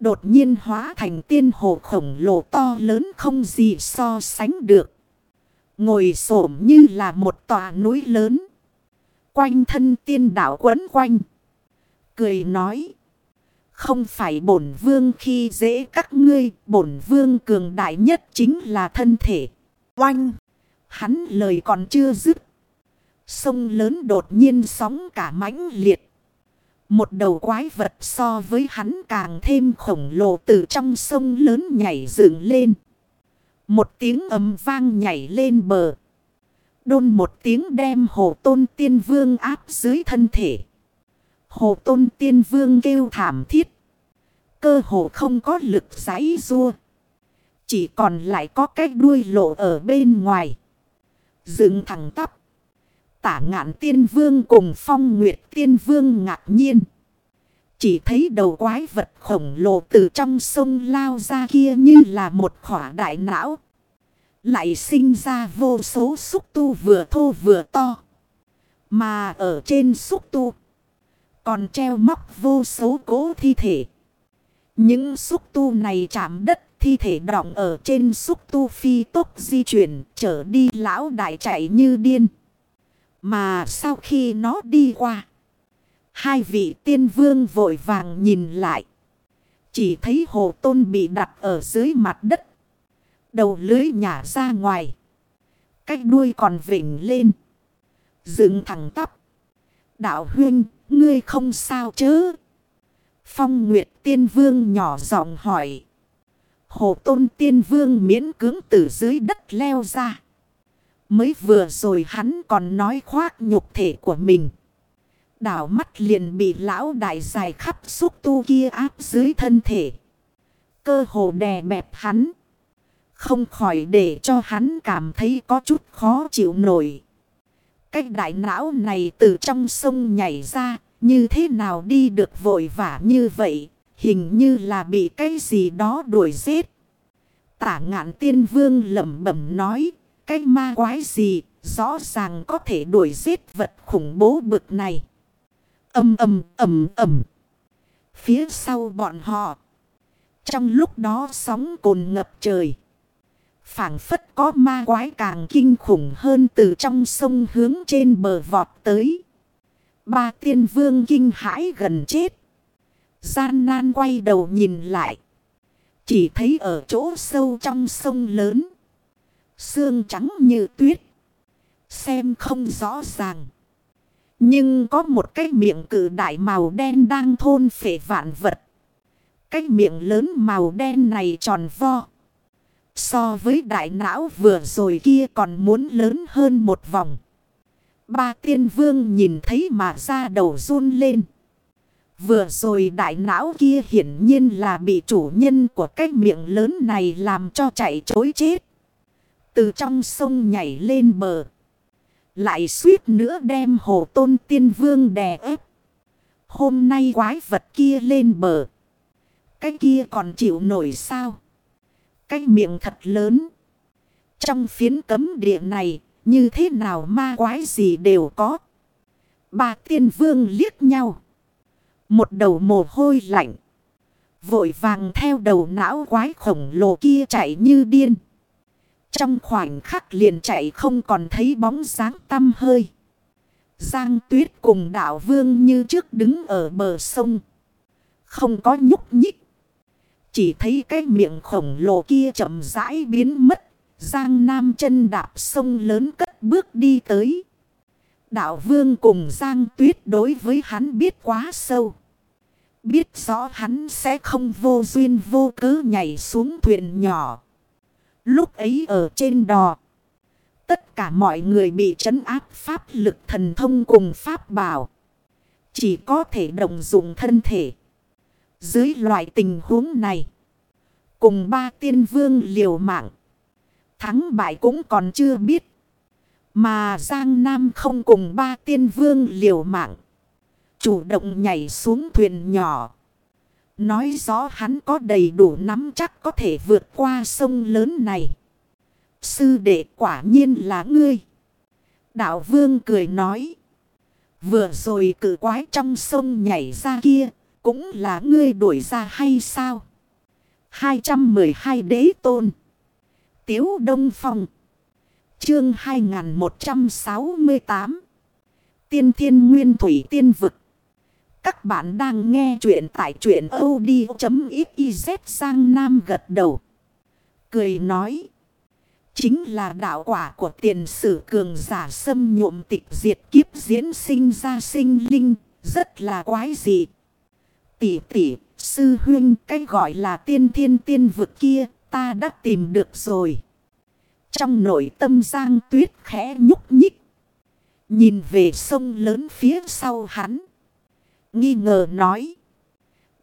Đột nhiên hóa thành tiên hồ khổng lồ to lớn không gì so sánh được. Ngồi xổm như là một tòa núi lớn. Quanh thân tiên đảo quấn quanh. Cười nói. Không phải bổn vương khi dễ các ngươi, bổn vương cường đại nhất chính là thân thể. Oanh! Hắn lời còn chưa dứt. Sông lớn đột nhiên sóng cả mãnh liệt. Một đầu quái vật so với hắn càng thêm khổng lồ từ trong sông lớn nhảy dựng lên. Một tiếng ấm vang nhảy lên bờ. Đôn một tiếng đem hồ tôn tiên vương áp dưới thân thể. Hồ tôn tiên vương kêu thảm thiết. Cơ hồ không có lực giấy rua. Chỉ còn lại có cái đuôi lộ ở bên ngoài. Dựng thẳng tắp. Tả ngạn tiên vương cùng phong nguyệt tiên vương ngạc nhiên. Chỉ thấy đầu quái vật khổng lồ từ trong sông lao ra kia như là một khỏa đại não. Lại sinh ra vô số xúc tu vừa thô vừa to. Mà ở trên xúc tu. Còn treo móc vô số cố thi thể. Những xúc tu này chạm đất, thi thể đọng ở trên xúc tu phi tốc di chuyển trở đi lão đại chạy như điên. Mà sau khi nó đi qua. Hai vị tiên vương vội vàng nhìn lại. Chỉ thấy hồ tôn bị đặt ở dưới mặt đất. Đầu lưới nhả ra ngoài. Cách đuôi còn vỉnh lên. Dựng thẳng tắp. Đạo huynh, ngươi không sao chứ? Phong Nguyệt Tiên Vương nhỏ giọng hỏi. Hồ Tôn Tiên Vương miễn cưỡng từ dưới đất leo ra. Mới vừa rồi hắn còn nói khoác nhục thể của mình. Đảo mắt liền bị lão đại dài khắp xúc tu kia áp dưới thân thể. Cơ hồ đè bẹp hắn. Không khỏi để cho hắn cảm thấy có chút khó chịu nổi. Cái đại não này từ trong sông nhảy ra. Như thế nào đi được vội vã như vậy. Hình như là bị cái gì đó đuổi giết. Tả ngạn tiên vương lẩm bẩm nói. Cái ma quái gì, rõ ràng có thể đuổi giết vật khủng bố bực này. Âm âm ầm ầm. Phía sau bọn họ. Trong lúc đó sóng cồn ngập trời. phảng phất có ma quái càng kinh khủng hơn từ trong sông hướng trên bờ vọt tới. Ba tiên vương kinh hãi gần chết. Gian nan quay đầu nhìn lại. Chỉ thấy ở chỗ sâu trong sông lớn. Xương trắng như tuyết. Xem không rõ ràng. Nhưng có một cái miệng cử đại màu đen đang thôn phệ vạn vật. Cái miệng lớn màu đen này tròn vo. So với đại não vừa rồi kia còn muốn lớn hơn một vòng. Ba tiên vương nhìn thấy mà ra đầu run lên. Vừa rồi đại não kia hiển nhiên là bị chủ nhân của cái miệng lớn này làm cho chạy chối chết. Từ trong sông nhảy lên bờ. Lại suýt nữa đem hồ tôn tiên vương đè ép. Hôm nay quái vật kia lên bờ. Cái kia còn chịu nổi sao? Cái miệng thật lớn. Trong phiến cấm địa này, như thế nào ma quái gì đều có. Ba tiên vương liếc nhau. Một đầu mồ hôi lạnh. Vội vàng theo đầu não quái khổng lồ kia chạy như điên. Trong khoảnh khắc liền chạy không còn thấy bóng dáng tăm hơi. Giang tuyết cùng đảo vương như trước đứng ở bờ sông. Không có nhúc nhích. Chỉ thấy cái miệng khổng lồ kia chậm rãi biến mất. Giang Nam chân đạp sông lớn cất bước đi tới. Đạo vương cùng Giang tuyết đối với hắn biết quá sâu. Biết rõ hắn sẽ không vô duyên vô cớ nhảy xuống thuyền nhỏ. Lúc ấy ở trên đò. Tất cả mọi người bị trấn áp pháp lực thần thông cùng pháp bảo. Chỉ có thể đồng dụng thân thể. Dưới loại tình huống này. Cùng ba tiên vương liều mạng. Thắng bại cũng còn chưa biết. Mà Giang Nam không cùng ba tiên vương liều mạng. Chủ động nhảy xuống thuyền nhỏ. Nói rõ hắn có đầy đủ nắm chắc có thể vượt qua sông lớn này. Sư đệ quả nhiên là ngươi. Đạo vương cười nói. Vừa rồi cử quái trong sông nhảy ra kia. Cũng là ngươi đuổi ra hay sao? 212 đế tôn. Tiếu Đông Phong. Chương 2168. Tiên thiên nguyên thủy tiên vực. Các bạn đang nghe chuyện tại chuyện od.xyz sang nam gật đầu. Cười nói. Chính là đạo quả của tiền sử cường giả xâm nhuộm tịch diệt kiếp diễn sinh ra sinh linh. Rất là quái dị. Tỷ tỷ, sư huyên cái gọi là tiên thiên tiên vực kia ta đã tìm được rồi. Trong nội tâm giang tuyết khẽ nhúc nhích. Nhìn về sông lớn phía sau hắn. Nghi ngờ nói.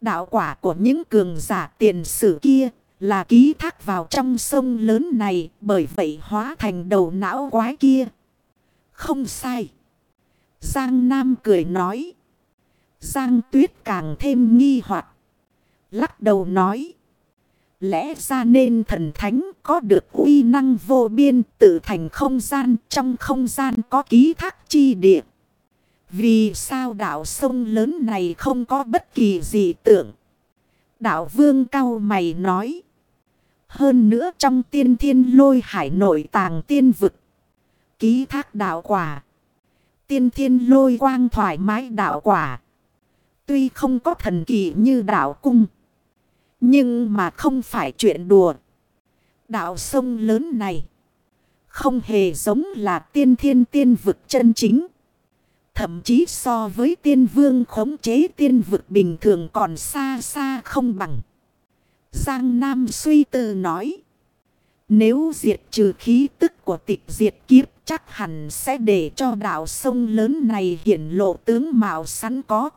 Đạo quả của những cường giả tiền sử kia là ký thác vào trong sông lớn này bởi vậy hóa thành đầu não quái kia. Không sai. Giang Nam cười nói. Giang Tuyết càng thêm nghi hoặc Lắc đầu nói. Lẽ ra nên thần thánh có được uy năng vô biên tự thành không gian trong không gian có ký thác chi địa. Vì sao đảo sông lớn này không có bất kỳ gì tưởng. Đạo vương cao mày nói. Hơn nữa trong tiên thiên lôi hải nội tàng tiên vực. Ký thác đạo quả. Tiên thiên lôi quang thoải mái đạo quả. Tuy không có thần kỳ như đạo cung. Nhưng mà không phải chuyện đùa. Đạo sông lớn này. Không hề giống là tiên thiên tiên vực chân chính. Thậm chí so với tiên vương khống chế tiên vực bình thường còn xa xa không bằng. Giang Nam suy tư nói. Nếu diệt trừ khí tức của tịch diệt kiếp chắc hẳn sẽ để cho đảo sông lớn này hiện lộ tướng mạo sẵn có.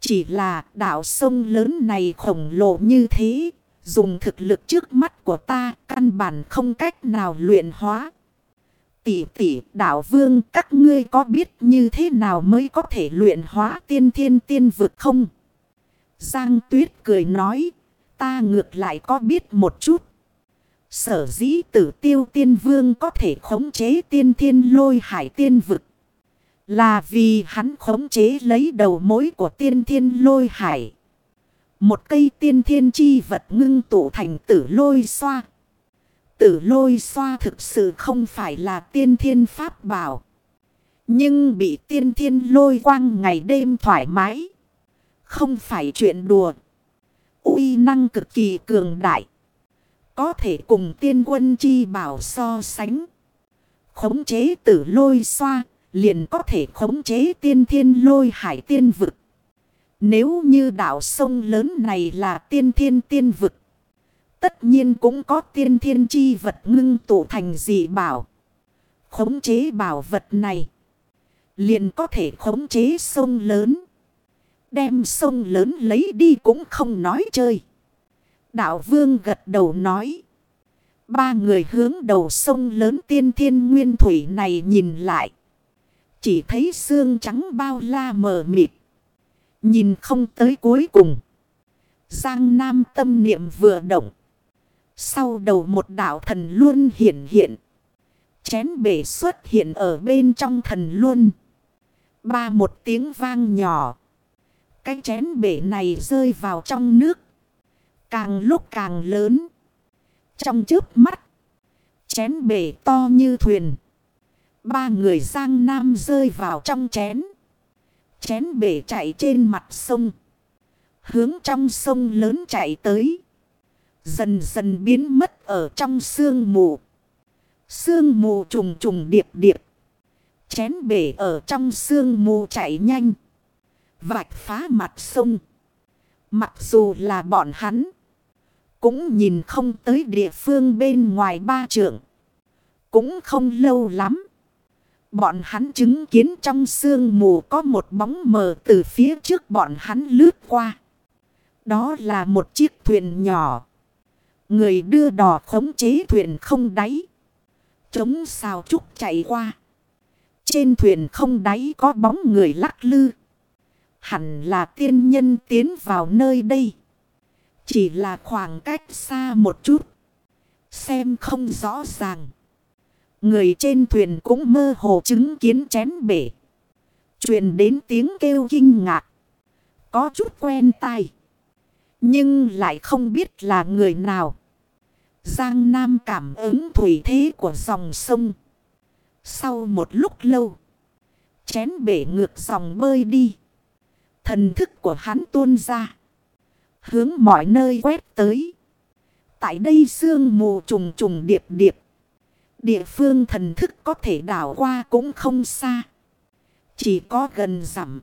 Chỉ là đảo sông lớn này khổng lồ như thế, dùng thực lực trước mắt của ta căn bản không cách nào luyện hóa. Tỷ tỷ đảo vương các ngươi có biết như thế nào mới có thể luyện hóa tiên thiên tiên vực không? Giang tuyết cười nói, ta ngược lại có biết một chút. Sở dĩ tử tiêu tiên vương có thể khống chế tiên thiên lôi hải tiên vực. Là vì hắn khống chế lấy đầu mối của tiên thiên lôi hải. Một cây tiên thiên chi vật ngưng tụ thành tử lôi xoa. Tử lôi xoa thực sự không phải là tiên thiên pháp bảo. Nhưng bị tiên thiên lôi quang ngày đêm thoải mái. Không phải chuyện đùa. uy năng cực kỳ cường đại. Có thể cùng tiên quân chi bảo so sánh. Khống chế tử lôi xoa liền có thể khống chế tiên thiên lôi hải tiên vực. Nếu như đảo sông lớn này là tiên thiên tiên vực. Tất nhiên cũng có tiên thiên chi vật ngưng tụ thành dị bảo. Khống chế bảo vật này. Liền có thể khống chế sông lớn. Đem sông lớn lấy đi cũng không nói chơi. Đạo vương gật đầu nói. Ba người hướng đầu sông lớn tiên thiên nguyên thủy này nhìn lại. Chỉ thấy xương trắng bao la mờ mịt. Nhìn không tới cuối cùng. Giang Nam tâm niệm vừa động. Sau đầu một đạo thần luôn hiện hiện. Chén bể xuất hiện ở bên trong thần luôn. Ba một tiếng vang nhỏ. Cái chén bể này rơi vào trong nước. Càng lúc càng lớn. Trong trước mắt. Chén bể to như thuyền. Ba người giang nam rơi vào trong chén. Chén bể chạy trên mặt sông. Hướng trong sông lớn chạy tới. Dần dần biến mất ở trong sương mù. Sương mù trùng trùng điệp điệp. Chén bể ở trong sương mù chạy nhanh. Vạch phá mặt sông. Mặc dù là bọn hắn. Cũng nhìn không tới địa phương bên ngoài ba trượng. Cũng không lâu lắm. Bọn hắn chứng kiến trong sương mù có một bóng mờ từ phía trước bọn hắn lướt qua. Đó là một chiếc thuyền nhỏ. Người đưa đò khống chế thuyền không đáy. Chống sao trúc chạy qua. Trên thuyền không đáy có bóng người lắc lư. Hẳn là tiên nhân tiến vào nơi đây. Chỉ là khoảng cách xa một chút. Xem không rõ ràng. Người trên thuyền cũng mơ hồ chứng kiến chén bể. Truyền đến tiếng kêu kinh ngạc. Có chút quen tai. Nhưng lại không biết là người nào. Giang Nam cảm ứng thủy thế của dòng sông. Sau một lúc lâu. Chén bể ngược dòng bơi đi. Thần thức của hắn tuôn ra. Hướng mọi nơi quét tới. Tại đây sương mù trùng trùng điệp điệp. Địa phương thần thức có thể đảo qua cũng không xa. Chỉ có gần dặm.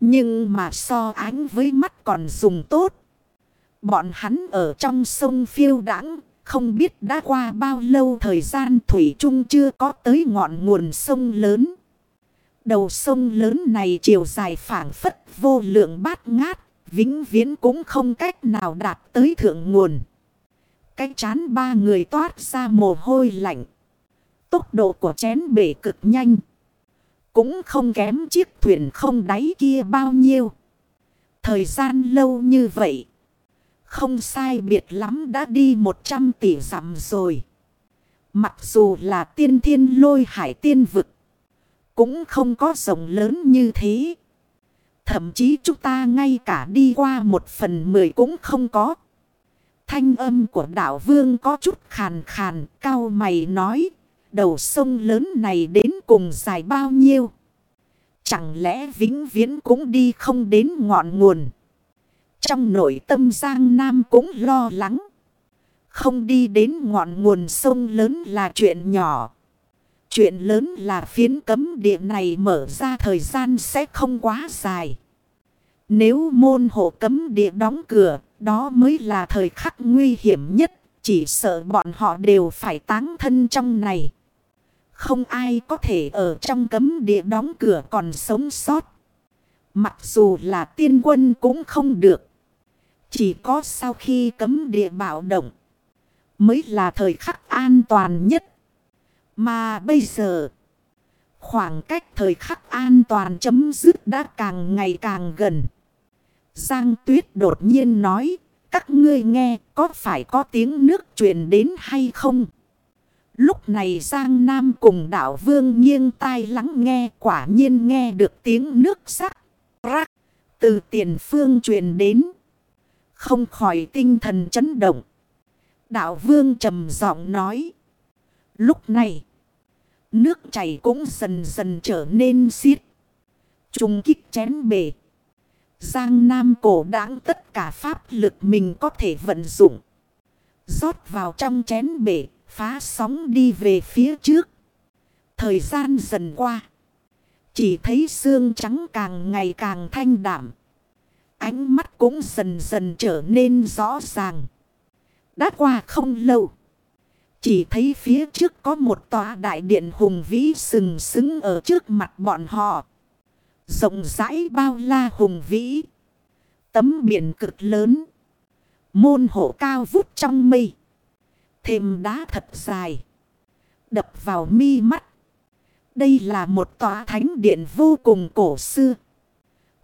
Nhưng mà so ánh với mắt còn dùng tốt. Bọn hắn ở trong sông phiêu đãng không biết đã qua bao lâu thời gian Thủy Trung chưa có tới ngọn nguồn sông lớn. Đầu sông lớn này chiều dài phảng phất vô lượng bát ngát, vĩnh viễn cũng không cách nào đạt tới thượng nguồn. Cái chán ba người toát ra mồ hôi lạnh. Tốc độ của chén bể cực nhanh. Cũng không kém chiếc thuyền không đáy kia bao nhiêu. Thời gian lâu như vậy. Không sai biệt lắm đã đi 100 tỷ dặm rồi. Mặc dù là tiên thiên lôi hải tiên vực. Cũng không có rộng lớn như thế. Thậm chí chúng ta ngay cả đi qua một phần mười cũng không có. Thanh âm của đạo vương có chút khàn khàn, cao mày nói, đầu sông lớn này đến cùng dài bao nhiêu? Chẳng lẽ vĩnh viễn cũng đi không đến ngọn nguồn? Trong nội tâm Giang Nam cũng lo lắng. Không đi đến ngọn nguồn sông lớn là chuyện nhỏ. Chuyện lớn là phiến cấm địa này mở ra thời gian sẽ không quá dài. Nếu môn hộ cấm địa đóng cửa, đó mới là thời khắc nguy hiểm nhất. Chỉ sợ bọn họ đều phải táng thân trong này. Không ai có thể ở trong cấm địa đóng cửa còn sống sót. Mặc dù là tiên quân cũng không được. Chỉ có sau khi cấm địa bạo động. Mới là thời khắc an toàn nhất. Mà bây giờ. Khoảng cách thời khắc an toàn chấm dứt đã càng ngày càng gần. Giang Tuyết đột nhiên nói. Các ngươi nghe, có phải có tiếng nước truyền đến hay không? Lúc này Giang Nam cùng đảo vương nghiêng tai lắng nghe, quả nhiên nghe được tiếng nước sắc. Rắc từ tiền phương truyền đến. Không khỏi tinh thần chấn động. Đạo vương trầm giọng nói. Lúc này. Nước chảy cũng dần dần trở nên xiết. Trung kích chén bể. Giang Nam cổ đáng tất cả pháp lực mình có thể vận dụng. rót vào trong chén bể. Phá sóng đi về phía trước. Thời gian dần qua. Chỉ thấy xương trắng càng ngày càng thanh đảm. Ánh mắt cũng dần dần trở nên rõ ràng. Đã qua không lâu. Chỉ thấy phía trước có một tòa đại điện hùng vĩ sừng sững ở trước mặt bọn họ. Rộng rãi bao la hùng vĩ. Tấm biển cực lớn. Môn hộ cao vút trong mây. Thêm đá thật dài. Đập vào mi mắt. Đây là một tòa thánh điện vô cùng cổ xưa.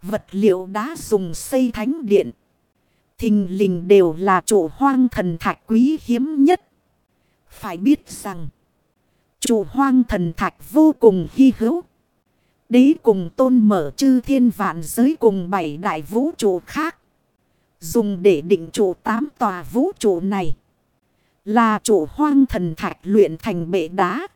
Vật liệu đá dùng xây thánh điện. Thình lình đều là chỗ hoang thần thạch quý hiếm nhất. Phải biết rằng. chỗ hoang thần thạch vô cùng hy hữu. Đế cùng tôn mở chư thiên vạn giới cùng bảy đại vũ trụ khác. Dùng để định trụ tám tòa vũ trụ này. Là chủ hoang thần thạch luyện thành bệ đá.